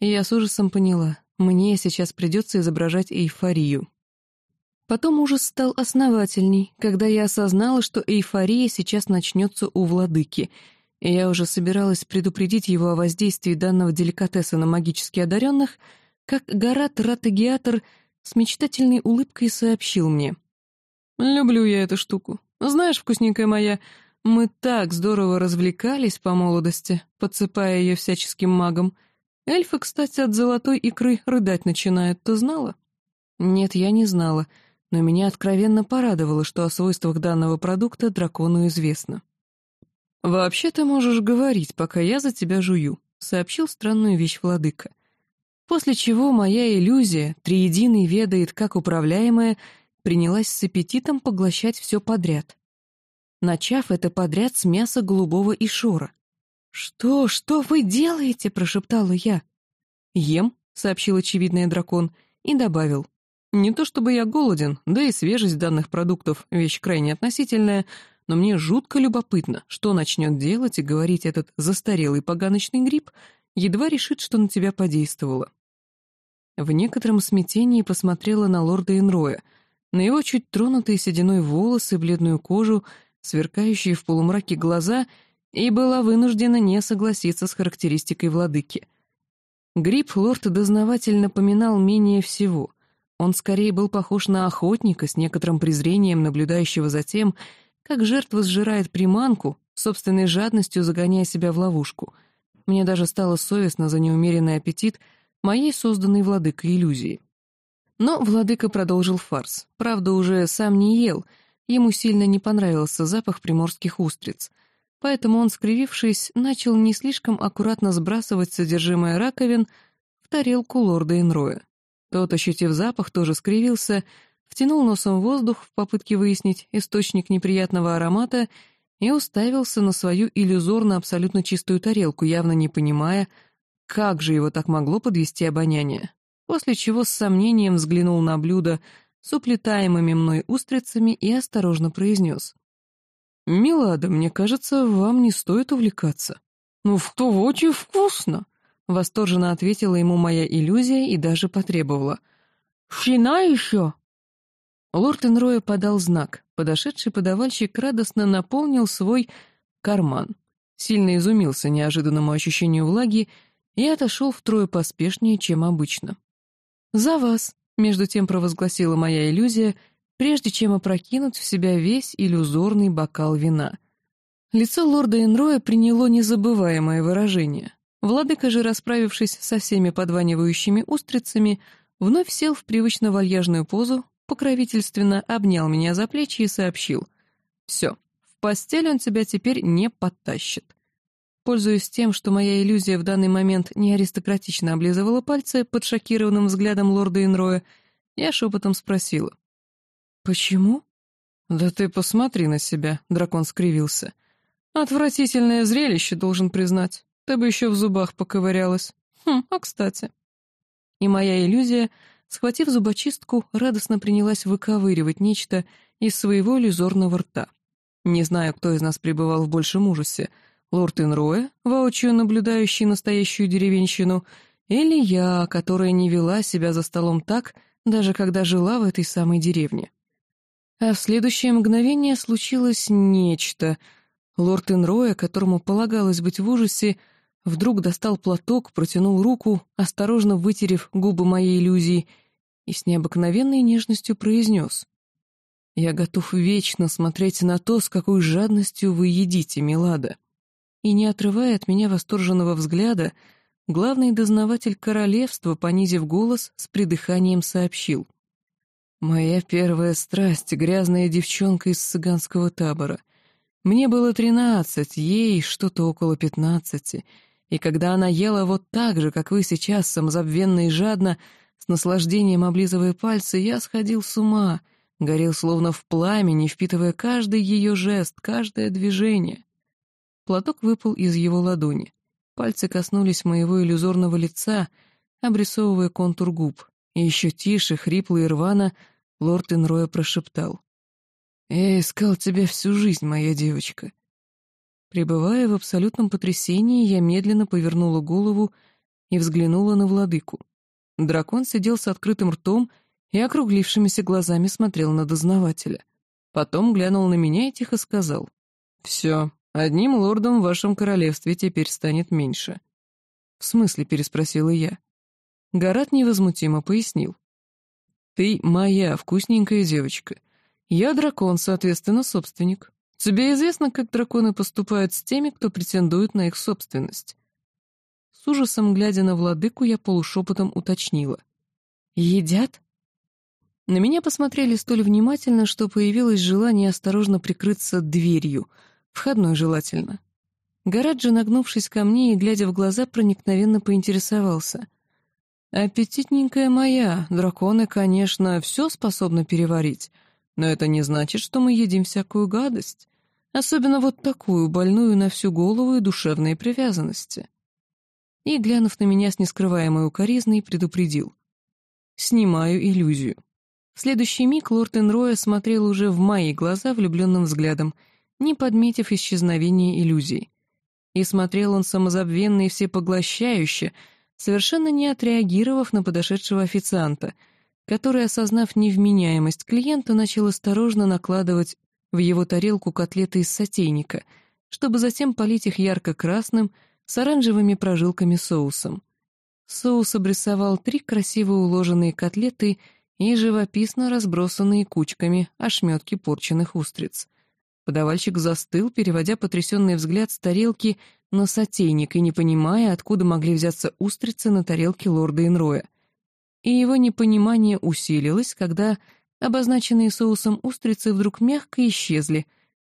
я с ужасом поняла, мне сейчас придется изображать эйфорию. Потом ужас стал основательней, когда я осознала, что эйфория сейчас начнется у владыки, я уже собиралась предупредить его о воздействии данного деликатеса на магически одаренных, как Гарат Ратагиатор с мечтательной улыбкой сообщил мне. «Люблю я эту штуку. Знаешь, вкусненькая моя, мы так здорово развлекались по молодости, подсыпая ее всяческим магом. Эльфы, кстати, от золотой икры рыдать начинают, ты знала?» «Нет, я не знала» но меня откровенно порадовало, что о свойствах данного продукта дракону известно. «Вообще ты можешь говорить, пока я за тебя жую», — сообщил странную вещь владыка. После чего моя иллюзия, триединый ведает как управляемая, принялась с аппетитом поглощать все подряд. Начав это подряд с мяса голубого ишора. «Что, что вы делаете?» — прошептала я. «Ем», — сообщил очевидный дракон, и добавил. Не то чтобы я голоден, да и свежесть данных продуктов — вещь крайне относительная, но мне жутко любопытно, что начнет делать и говорить этот застарелый поганочный гриб, едва решит, что на тебя подействовало. В некотором смятении посмотрела на лорда Энроя, на его чуть тронутые сединой волосы, бледную кожу, сверкающие в полумраке глаза, и была вынуждена не согласиться с характеристикой владыки. Гриб лорд-дознаватель напоминал менее всего — он скорее был похож на охотника с некоторым презрением, наблюдающего за тем, как жертва сжирает приманку, собственной жадностью загоняя себя в ловушку. Мне даже стало совестно за неумеренный аппетит моей созданной владыкой иллюзии. Но владыка продолжил фарс. Правда, уже сам не ел, ему сильно не понравился запах приморских устриц. Поэтому он, скривившись, начал не слишком аккуратно сбрасывать содержимое раковин в тарелку лорда Энроя. Тот, ощутив запах, тоже скривился, втянул носом воздух в попытке выяснить источник неприятного аромата и уставился на свою иллюзорно абсолютно чистую тарелку, явно не понимая, как же его так могло подвести обоняние. После чего с сомнением взглянул на блюдо с уплетаемыми мной устрицами и осторожно произнес. «Милада, мне кажется, вам не стоит увлекаться». «Ну, что очень вкусно!» Восторженно ответила ему моя иллюзия и даже потребовала. «Фина еще!» Лорд Энроя подал знак. Подошедший подавальщик радостно наполнил свой карман. Сильно изумился неожиданному ощущению влаги и отошел втрое поспешнее, чем обычно. «За вас!» — между тем провозгласила моя иллюзия, прежде чем опрокинуть в себя весь иллюзорный бокал вина. Лицо лорда Энроя приняло незабываемое выражение. Владыка же, расправившись со всеми подванивающими устрицами, вновь сел в привычно вальяжную позу, покровительственно обнял меня за плечи и сообщил. «Все, в постель он тебя теперь не подтащит». Пользуясь тем, что моя иллюзия в данный момент не аристократично облизывала пальцы под шокированным взглядом лорда Инроя, я шепотом спросила. «Почему?» «Да ты посмотри на себя», — дракон скривился. «Отвратительное зрелище, должен признать. Ты бы еще в зубах поковырялась. Хм, а кстати. И моя иллюзия, схватив зубочистку, радостно принялась выковыривать нечто из своего иллюзорного рта. Не знаю, кто из нас пребывал в большем ужасе. Лорд Инроя, воочию наблюдающий настоящую деревенщину, или я, которая не вела себя за столом так, даже когда жила в этой самой деревне. А в следующее мгновение случилось нечто. Лорд Инроя, которому полагалось быть в ужасе, Вдруг достал платок, протянул руку, осторожно вытерев губы моей иллюзии, и с необыкновенной нежностью произнес. «Я готов вечно смотреть на то, с какой жадностью вы едите, Милада». И, не отрывая от меня восторженного взгляда, главный дознаватель королевства, понизив голос, с придыханием сообщил. «Моя первая страсть — грязная девчонка из цыганского табора. Мне было тринадцать, ей что-то около пятнадцати — и когда она ела вот так же, как вы сейчас, самозабвенно и жадно, с наслаждением облизывая пальцы, я сходил с ума, горел словно в пламени, впитывая каждый ее жест, каждое движение. Платок выпал из его ладони. Пальцы коснулись моего иллюзорного лица, обрисовывая контур губ. И еще тише, хрипло и рвано, лорд Инроя прошептал. «Я искал тебя всю жизнь, моя девочка». Пребывая в абсолютном потрясении, я медленно повернула голову и взглянула на владыку. Дракон сидел с открытым ртом и округлившимися глазами смотрел на дознавателя. Потом глянул на меня и тихо сказал. «Все, одним лордом в вашем королевстве теперь станет меньше». «В смысле?» — переспросила я. Гарат невозмутимо пояснил. «Ты моя вкусненькая девочка. Я дракон, соответственно, собственник. Тебе известно, как драконы поступают с теми, кто претендует на их собственность?» С ужасом, глядя на владыку, я полушепотом уточнила. «Едят?» На меня посмотрели столь внимательно, что появилось желание осторожно прикрыться дверью, входной желательно. Гараджи, нагнувшись ко мне и глядя в глаза, проникновенно поинтересовался. «Аппетитненькая моя, драконы, конечно, все способны переварить, но это не значит, что мы едим всякую гадость, особенно вот такую, больную на всю голову и душевные привязанности». И, глянув на меня с нескрываемой укоризной, предупредил. «Снимаю иллюзию». В следующий миг лорд Энроя смотрел уже в мои глаза влюбленным взглядом, не подметив исчезновения иллюзий. И смотрел он самозабвенно и всепоглощающе, совершенно не отреагировав на подошедшего официанта, который, осознав невменяемость клиента, начал осторожно накладывать в его тарелку котлеты из сотейника, чтобы затем полить их ярко-красным с оранжевыми прожилками соусом. Соус обрисовал три красиво уложенные котлеты — и живописно разбросанные кучками ошметки порченных устриц. Подавальщик застыл, переводя потрясенный взгляд с тарелки на сотейник и не понимая, откуда могли взяться устрицы на тарелке лорда Инроя. И его непонимание усилилось, когда обозначенные соусом устрицы вдруг мягко исчезли,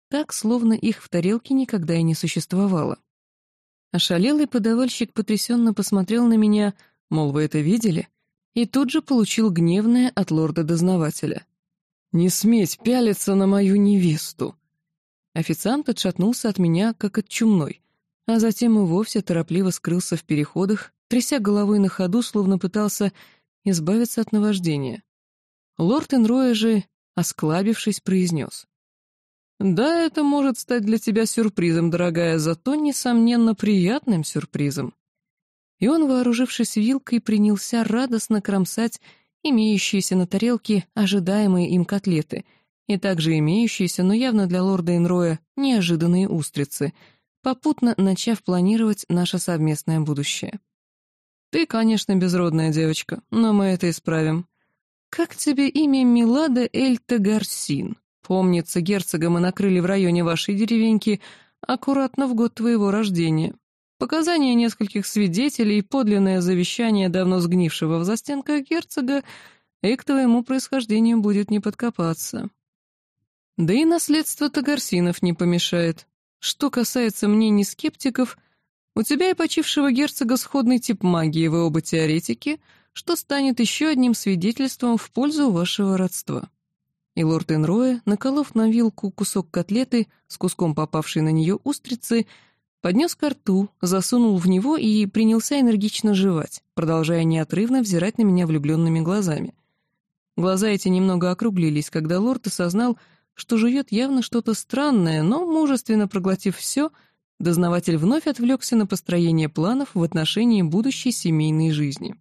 так, словно их в тарелке никогда и не существовало. Ошалелый подавальщик потрясенно посмотрел на меня, мол, вы это видели? и тут же получил гневное от лорда-дознавателя. «Не сметь пялиться на мою невесту!» Официант отшатнулся от меня, как от чумной, а затем и вовсе торопливо скрылся в переходах, тряся головой на ходу, словно пытался избавиться от наваждения. Лорд Энроя же, осклабившись, произнес. «Да, это может стать для тебя сюрпризом, дорогая, зато, несомненно, приятным сюрпризом и он, вооружившись вилкой, принялся радостно кромсать имеющиеся на тарелке ожидаемые им котлеты и также имеющиеся, но явно для лорда Энроя, неожиданные устрицы, попутно начав планировать наше совместное будущее. «Ты, конечно, безродная девочка, но мы это исправим. Как тебе имя Милада Эльта Гарсин? Помнится, герцога мы накрыли в районе вашей деревеньки аккуратно в год твоего рождения. Показания нескольких свидетелей, подлинное завещание давно сгнившего в застенках герцога, и к твоему происхождению будет не подкопаться. Да и наследство Тагарсинов не помешает. Что касается мнений скептиков, у тебя и почившего герцога сходный тип магии, вы оба теоретики, что станет еще одним свидетельством в пользу вашего родства. И лорд Энроя, наколов на вилку кусок котлеты с куском попавшей на нее устрицы, Поднес ко рту, засунул в него и принялся энергично жевать, продолжая неотрывно взирать на меня влюбленными глазами. Глаза эти немного округлились, когда лорд осознал, что жует явно что-то странное, но, мужественно проглотив все, дознаватель вновь отвлекся на построение планов в отношении будущей семейной жизни.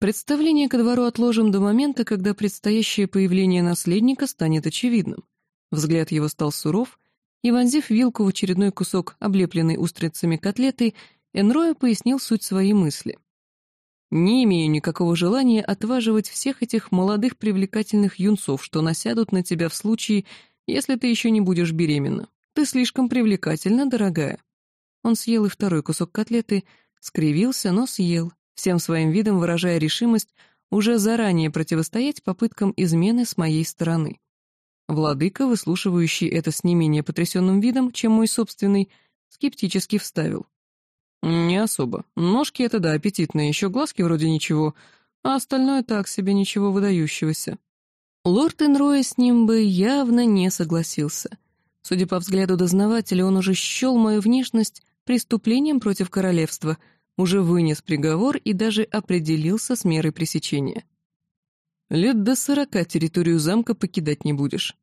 Представление ко двору отложим до момента, когда предстоящее появление наследника станет очевидным. Взгляд его стал суров, и, вонзив вилку в очередной кусок, облепленный устрицами котлеты, Энроя пояснил суть своей мысли. «Не имею никакого желания отваживать всех этих молодых привлекательных юнцов, что насядут на тебя в случае, если ты еще не будешь беременна. Ты слишком привлекательна, дорогая». Он съел и второй кусок котлеты, скривился, но съел, всем своим видом выражая решимость уже заранее противостоять попыткам измены с моей стороны. Владыка, выслушивающий это с не менее потрясенным видом, чем мой собственный, скептически вставил. «Не особо. Ножки — это да, аппетитные, еще глазки вроде ничего, а остальное так себе ничего выдающегося». Лорд Энроя с ним бы явно не согласился. Судя по взгляду дознавателя, он уже счел мою внешность преступлением против королевства, уже вынес приговор и даже определился с мерой пресечения. Лет до сорока территорию замка покидать не будешь.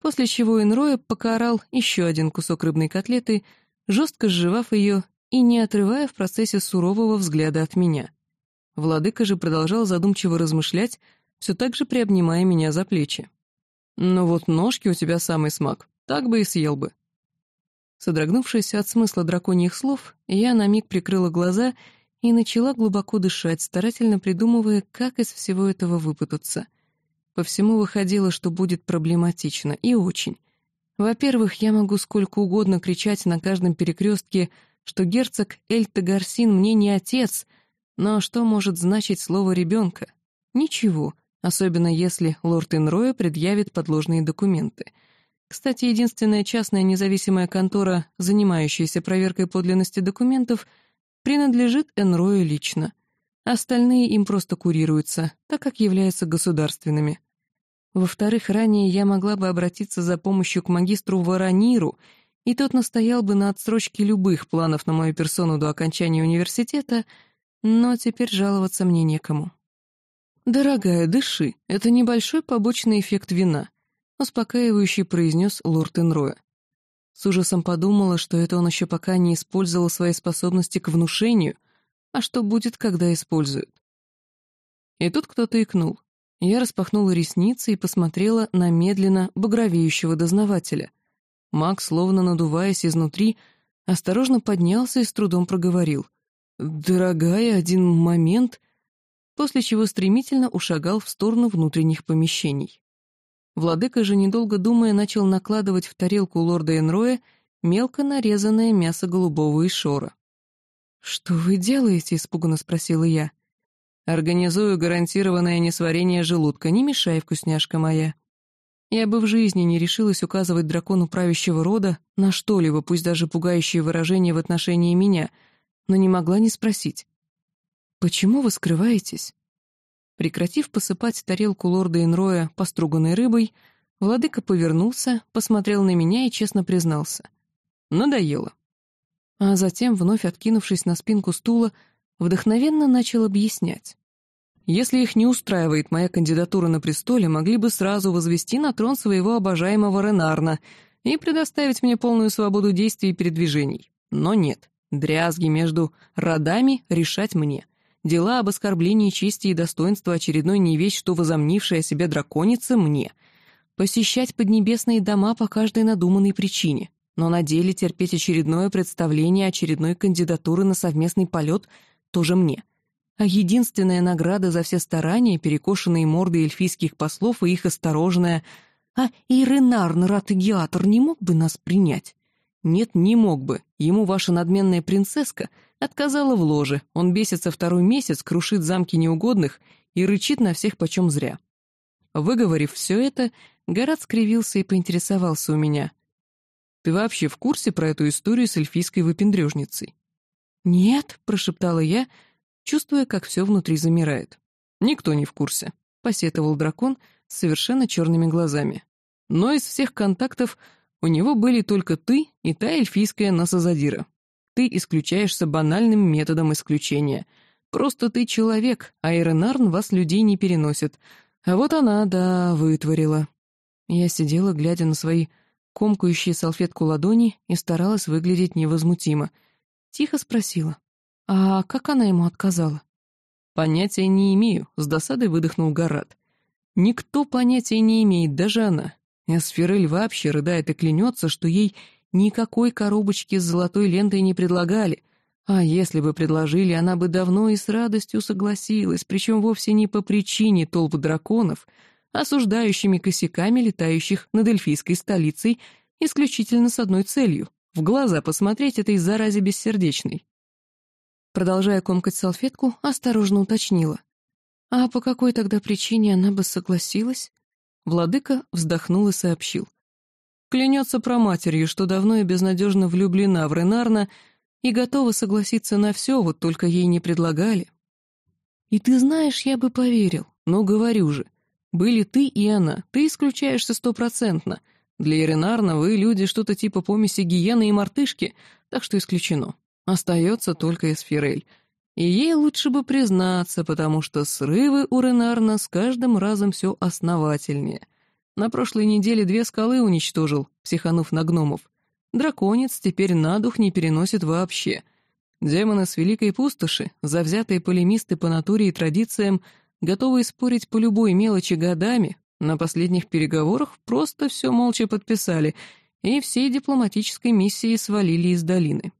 После чего Энроя покарал еще один кусок рыбной котлеты, жестко сживав ее и не отрывая в процессе сурового взгляда от меня. Владыка же продолжал задумчиво размышлять, все так же приобнимая меня за плечи. «Ну вот ножки у тебя самый смак, так бы и съел бы». Содрогнувшись от смысла драконьих слов, я на миг прикрыла глаза и начала глубоко дышать, старательно придумывая, как из всего этого выпутаться. По всему выходило, что будет проблематично, и очень. Во-первых, я могу сколько угодно кричать на каждом перекрестке, что герцог Эльта Гарсин мне не отец, но что может значить слово «ребенка»? Ничего, особенно если лорд Инроя предъявит подложные документы. Кстати, единственная частная независимая контора, занимающаяся проверкой подлинности документов, принадлежит Энрою лично. Остальные им просто курируются, так как являются государственными. Во-вторых, ранее я могла бы обратиться за помощью к магистру Вараниру, и тот настоял бы на отсрочке любых планов на мою персону до окончания университета, но теперь жаловаться мне некому. «Дорогая, дыши, это небольшой побочный эффект вина», — успокаивающий произнес лорд Энроя. С ужасом подумала, что это он еще пока не использовал свои способности к внушению, а что будет, когда использует. И тут кто-то икнул. Я распахнула ресницы и посмотрела на медленно багровеющего дознавателя. Маг, словно надуваясь изнутри, осторожно поднялся и с трудом проговорил. «Дорогая, один момент», после чего стремительно ушагал в сторону внутренних помещений. Владыка же, недолго думая, начал накладывать в тарелку лорда Энроя мелко нарезанное мясо голубого ишора. «Что вы делаете?» — испуганно спросила я. «Организую гарантированное несварение желудка, не мешай, вкусняшка моя». Я бы в жизни не решилась указывать дракону правящего рода на что-либо, пусть даже пугающее выражение в отношении меня, но не могла не спросить. «Почему вы скрываетесь?» Прекратив посыпать тарелку лорда Инроя поструганной рыбой, владыка повернулся, посмотрел на меня и честно признался. Надоело. А затем, вновь откинувшись на спинку стула, вдохновенно начал объяснять. Если их не устраивает моя кандидатура на престоле, могли бы сразу возвести на трон своего обожаемого Ренарна и предоставить мне полную свободу действий и передвижений. Но нет, дрязги между родами решать мне. Дела об оскорблении чести и достоинства очередной невесть, что возомнившая себя драконица, мне. Посещать поднебесные дома по каждой надуманной причине, но на деле терпеть очередное представление очередной кандидатуры на совместный полет тоже мне. А единственная награда за все старания, перекошенные морды эльфийских послов и их осторожная «А Иренар, Наратагиатор, не мог бы нас принять?» «Нет, не мог бы. Ему ваша надменная принцесска отказала в ложе. Он бесится второй месяц, крушит замки неугодных и рычит на всех почем зря». Выговорив все это, Гарат скривился и поинтересовался у меня. «Ты вообще в курсе про эту историю с эльфийской выпендрежницей?» «Нет», — прошептала я, чувствуя, как все внутри замирает. «Никто не в курсе», — посетовал дракон с совершенно черными глазами. «Но из всех контактов у него были только ты и та эльфийская Насазадира. Ты исключаешься банальным методом исключения. Просто ты человек, а Иренарн вас людей не переносит. А вот она, да, вытворила». Я сидела, глядя на свои комкающие салфетку ладони, и старалась выглядеть невозмутимо. Тихо спросила. «А как она ему отказала?» «Понятия не имею», — с досадой выдохнул Гарат. «Никто понятия не имеет, даже она. Эсфирель вообще рыдает и клянется, что ей никакой коробочки с золотой лентой не предлагали. А если бы предложили, она бы давно и с радостью согласилась, причем вовсе не по причине толп драконов, осуждающими косяками летающих над эльфийской столицей исключительно с одной целью — в глаза посмотреть этой заразе бессердечной. Продолжая комкать салфетку, осторожно уточнила. «А по какой тогда причине она бы согласилась?» Владыка вздохнул и сообщил. Клянется про матерью, что давно и безнадежно влюблена в Ренарна и готова согласиться на все, вот только ей не предлагали. И ты знаешь, я бы поверил, но говорю же, были ты и она, ты исключаешься стопроцентно. Для Иренарна вы люди что-то типа помеси гиены и мартышки, так что исключено. Остается только Эсфирель. И ей лучше бы признаться, потому что срывы у Ренарна с каждым разом все основательнее. На прошлой неделе две скалы уничтожил, психанув на гномов. Драконец теперь на дух не переносит вообще. Демоны с Великой Пустоши, завзятые полемисты по натуре и традициям, готовые спорить по любой мелочи годами, на последних переговорах просто все молча подписали и всей дипломатической миссией свалили из долины.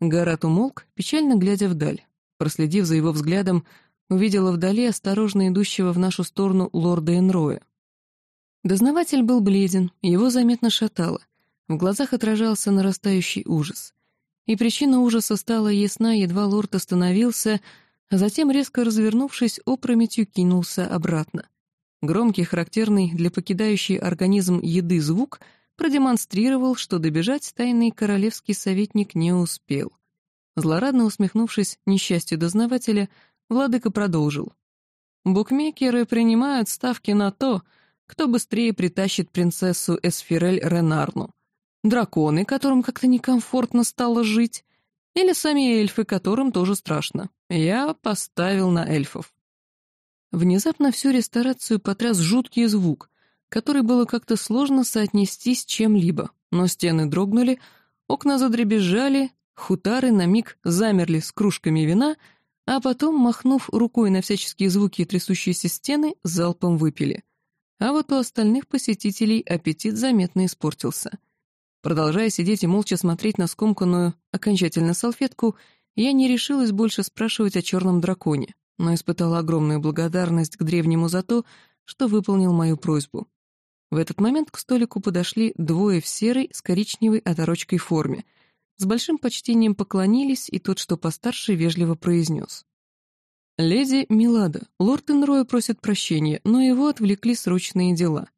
Гарат умолк, печально глядя вдаль. Проследив за его взглядом, увидела вдали осторожно идущего в нашу сторону лорда Энроя. Дознаватель был бледен, его заметно шатало. В глазах отражался нарастающий ужас. И причина ужаса стала ясна, едва лорд остановился, а затем, резко развернувшись, опрометью кинулся обратно. Громкий, характерный для покидающей организм еды звук продемонстрировал, что добежать тайный королевский советник не успел. Злорадно усмехнувшись несчастью дознавателя, владыка продолжил. «Букмекеры принимают ставки на то, кто быстрее притащит принцессу Эсфирель Ренарну. Драконы, которым как-то некомфортно стало жить, или сами эльфы, которым тоже страшно. Я поставил на эльфов. Внезапно всю ресторацию потряс жуткий звук, который было как-то сложно соотнести с чем-либо, но стены дрогнули, окна задребезжали, хутары на миг замерли с кружками вина, а потом, махнув рукой на всяческие звуки и трясущиеся стены, залпом выпили. А вот у остальных посетителей аппетит заметно испортился. Продолжая сидеть и молча смотреть на скомканную, окончательно салфетку, я не решилась больше спрашивать о черном драконе, но испытала огромную благодарность к древнему за то, что выполнил мою просьбу. В этот момент к столику подошли двое в серой с коричневой оторочкой форме, с большим почтением поклонились, и тот, что постарше, вежливо произнес. «Леди Милада, лорд Энроя просит прощения, но его отвлекли срочные дела».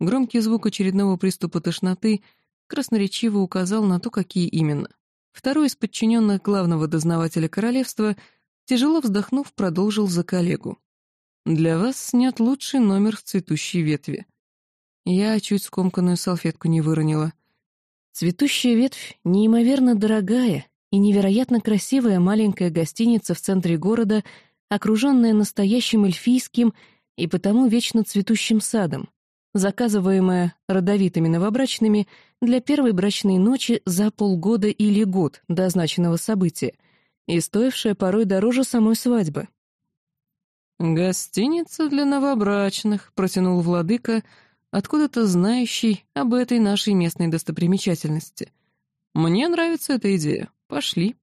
Громкий звук очередного приступа тошноты красноречиво указал на то, какие именно. Второй из подчиненных главного дознавателя королевства, тяжело вздохнув, продолжил за коллегу. «Для вас снят лучший номер в цветущей ветви». Я чуть скомканную салфетку не выронила. Цветущая ветвь неимоверно дорогая, и невероятно красивая маленькая гостиница в центре города, окруженная настоящим эльфийским и потому вечно цветущим садом, заказываемая родовитыми новобрачными для первой брачной ночи за полгода или год до означенного события, и стоившая порой дороже самой свадьбы. «Гостиница для новобрачных», — протянул владыка, откуда-то знающий об этой нашей местной достопримечательности. «Мне нравится эта идея. Пошли».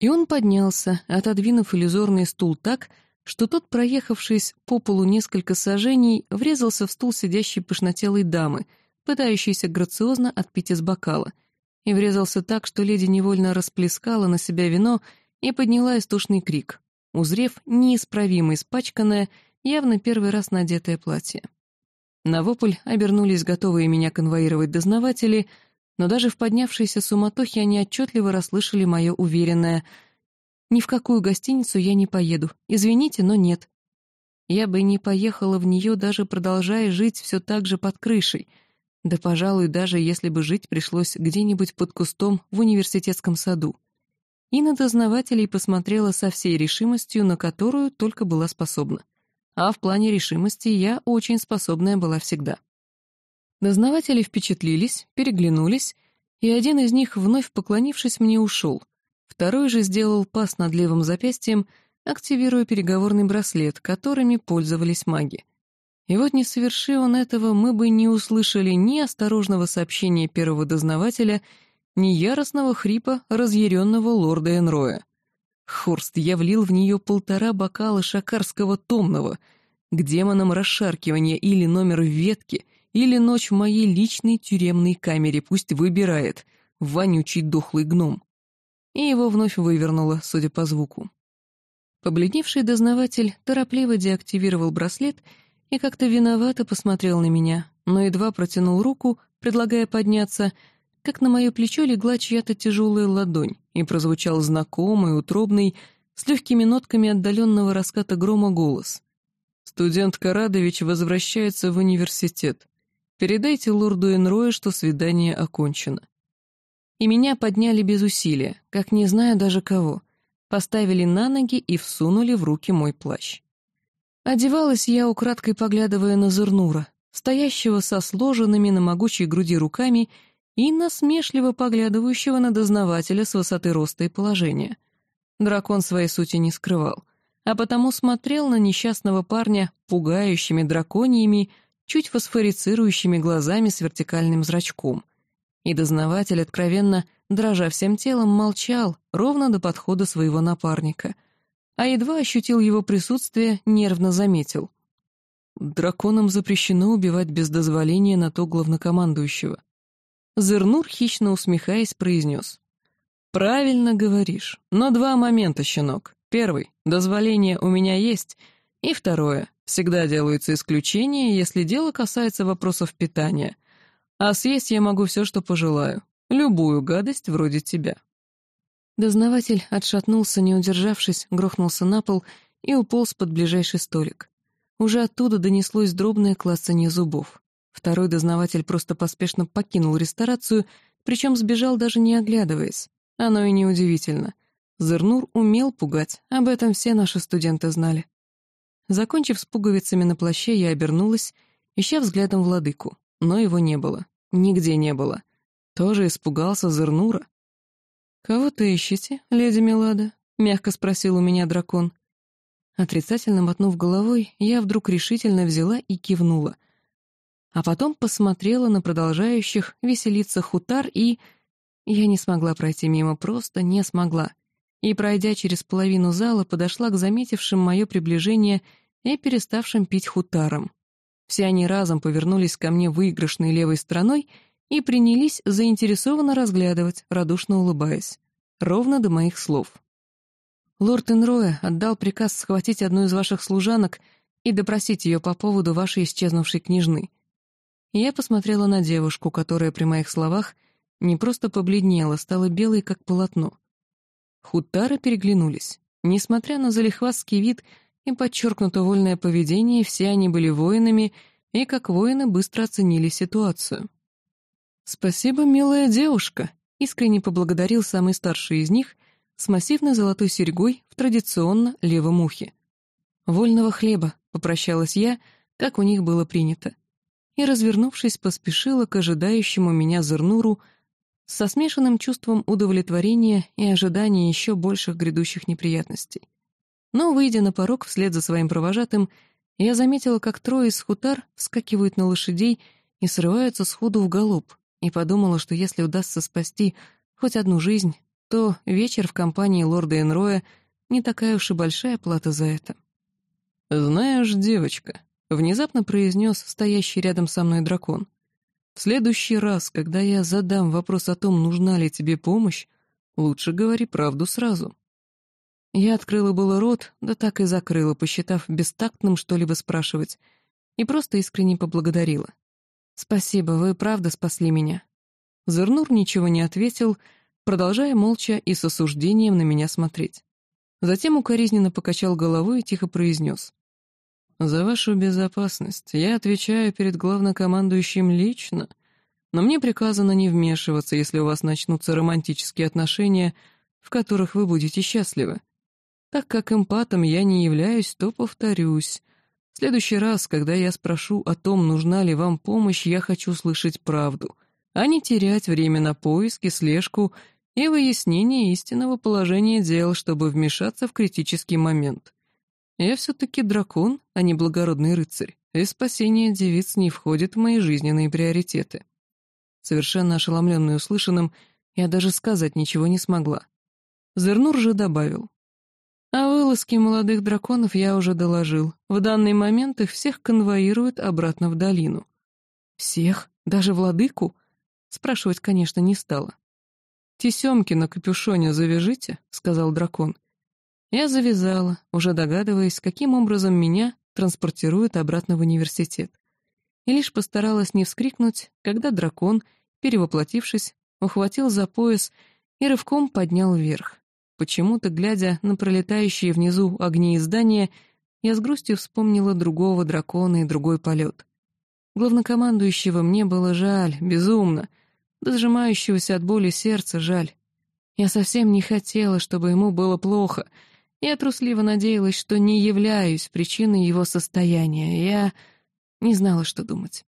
И он поднялся, отодвинув иллюзорный стул так, что тот, проехавшись по полу несколько сажений, врезался в стул сидящей пышнотелой дамы, пытающейся грациозно отпить из бокала, и врезался так, что леди невольно расплескала на себя вино и подняла истошный крик, узрев неисправимо испачканное, явно первый раз надетое платье. На вопль обернулись готовые меня конвоировать дознаватели — но даже в поднявшейся суматохе они отчетливо расслышали мое уверенное «Ни в какую гостиницу я не поеду. Извините, но нет». Я бы не поехала в нее, даже продолжая жить все так же под крышей. Да, пожалуй, даже если бы жить пришлось где-нибудь под кустом в университетском саду. И на дознавателей посмотрела со всей решимостью, на которую только была способна. А в плане решимости я очень способная была всегда. Дознаватели впечатлились, переглянулись, и один из них, вновь поклонившись мне, ушел. Второй же сделал пас над левым запястьем, активируя переговорный браслет, которыми пользовались маги. И вот не соверши он этого, мы бы не услышали ни осторожного сообщения первого дознавателя, ни яростного хрипа разъяренного лорда Энроя. Хорст, я в нее полтора бокала шакарского томного, к демонам расшаркивания или номер ветки — или ночь в моей личной тюремной камере, пусть выбирает, вонючий дохлый гном. И его вновь вывернуло, судя по звуку. Побледневший дознаватель торопливо деактивировал браслет и как-то виновато посмотрел на меня, но едва протянул руку, предлагая подняться, как на мое плечо легла чья-то тяжелая ладонь и прозвучал знакомый, утробный, с легкими нотками отдаленного раската грома голос. «Студент Карадович возвращается в университет. Передайте лорду Энрою, что свидание окончено». и меня подняли без усилия, как не знаю даже кого. Поставили на ноги и всунули в руки мой плащ. Одевалась я, украдкой поглядывая на Зернура, стоящего со сложенными на могучей груди руками и насмешливо поглядывающего на дознавателя с высоты роста и положения. Дракон своей сути не скрывал, а потому смотрел на несчастного парня пугающими дракониями, чуть фосфорицирующими глазами с вертикальным зрачком. И дознаватель, откровенно дрожа всем телом, молчал ровно до подхода своего напарника, а едва ощутил его присутствие, нервно заметил. Драконам запрещено убивать без дозволения на то главнокомандующего. Зернур, хищно усмехаясь, произнес. «Правильно говоришь, но два момента, щенок. Первый — дозволение у меня есть, и второе — всегда делаются исключения, если дело касается вопросов питания. А съесть я могу все, что пожелаю. Любую гадость вроде тебя». Дознаватель отшатнулся, не удержавшись, грохнулся на пол и уполз под ближайший столик. Уже оттуда донеслось дробное клацанье зубов. Второй дознаватель просто поспешно покинул ресторацию, причем сбежал даже не оглядываясь. Оно и неудивительно. Зернур умел пугать, об этом все наши студенты знали. Закончив с пуговицами на плаще, я обернулась, ища взглядом владыку, но его не было. Нигде не было. Тоже испугался Зернура. «Кого ты ищете, леди Милада?» — мягко спросил у меня дракон. Отрицательно мотнув головой, я вдруг решительно взяла и кивнула. А потом посмотрела на продолжающих веселиться хутар и... Я не смогла пройти мимо, просто не смогла. И, пройдя через половину зала, подошла к заметившим мое приближение и переставшим пить хутарам. Все они разом повернулись ко мне выигрышной левой стороной и принялись заинтересованно разглядывать, радушно улыбаясь. Ровно до моих слов. Лорд Энроя отдал приказ схватить одну из ваших служанок и допросить ее по поводу вашей исчезнувшей княжны. я посмотрела на девушку, которая при моих словах не просто побледнела, стала белой, как полотно. Хутары переглянулись. Несмотря на залихвастский вид и подчеркнуто вольное поведение, все они были воинами и, как воины, быстро оценили ситуацию. «Спасибо, милая девушка», — искренне поблагодарил самый старший из них — с массивной золотой серьгой в традиционно левом ухе. «Вольного хлеба», — попрощалась я, как у них было принято. И, развернувшись, поспешила к ожидающему меня Зернуру со смешанным чувством удовлетворения и ожидания еще больших грядущих неприятностей. Но, выйдя на порог вслед за своим провожатым, я заметила, как трое из хутар вскакивают на лошадей и срываются сходу в галоп, и подумала, что если удастся спасти хоть одну жизнь, то вечер в компании лорда Энроя не такая уж и большая плата за это. «Знаешь, девочка», — внезапно произнес стоящий рядом со мной дракон, «в следующий раз, когда я задам вопрос о том, нужна ли тебе помощь, лучше говори правду сразу». Я открыла было рот, да так и закрыла, посчитав бестактным что-либо спрашивать, и просто искренне поблагодарила. «Спасибо, вы правда спасли меня». Зернур ничего не ответил, — продолжая молча и с осуждением на меня смотреть. Затем укоризненно покачал головой и тихо произнес. «За вашу безопасность я отвечаю перед главнокомандующим лично, но мне приказано не вмешиваться, если у вас начнутся романтические отношения, в которых вы будете счастливы. Так как эмпатом я не являюсь, то повторюсь. В следующий раз, когда я спрошу о том, нужна ли вам помощь, я хочу слышать правду, а не терять время на поиски, слежку и выяснение истинного положения дел, чтобы вмешаться в критический момент. Я все-таки дракон, а не благородный рыцарь, и спасение девиц не входит в мои жизненные приоритеты. Совершенно ошеломленный услышанным, я даже сказать ничего не смогла. Зернур же добавил. О вылазке молодых драконов я уже доложил. В данный момент их всех конвоируют обратно в долину. Всех? Даже владыку? Спрашивать, конечно, не стала. «Тесемки на капюшоне завяжите», — сказал дракон. Я завязала, уже догадываясь, каким образом меня транспортируют обратно в университет. И лишь постаралась не вскрикнуть, когда дракон, перевоплотившись, ухватил за пояс и рывком поднял вверх. Почему-то, глядя на пролетающие внизу огни и здания, я с грустью вспомнила другого дракона и другой полет. Главнокомандующего мне было жаль, безумно — сжимающегося от боли сердца жаль. Я совсем не хотела, чтобы ему было плохо. Я трусливо надеялась, что не являюсь причиной его состояния. Я не знала, что думать.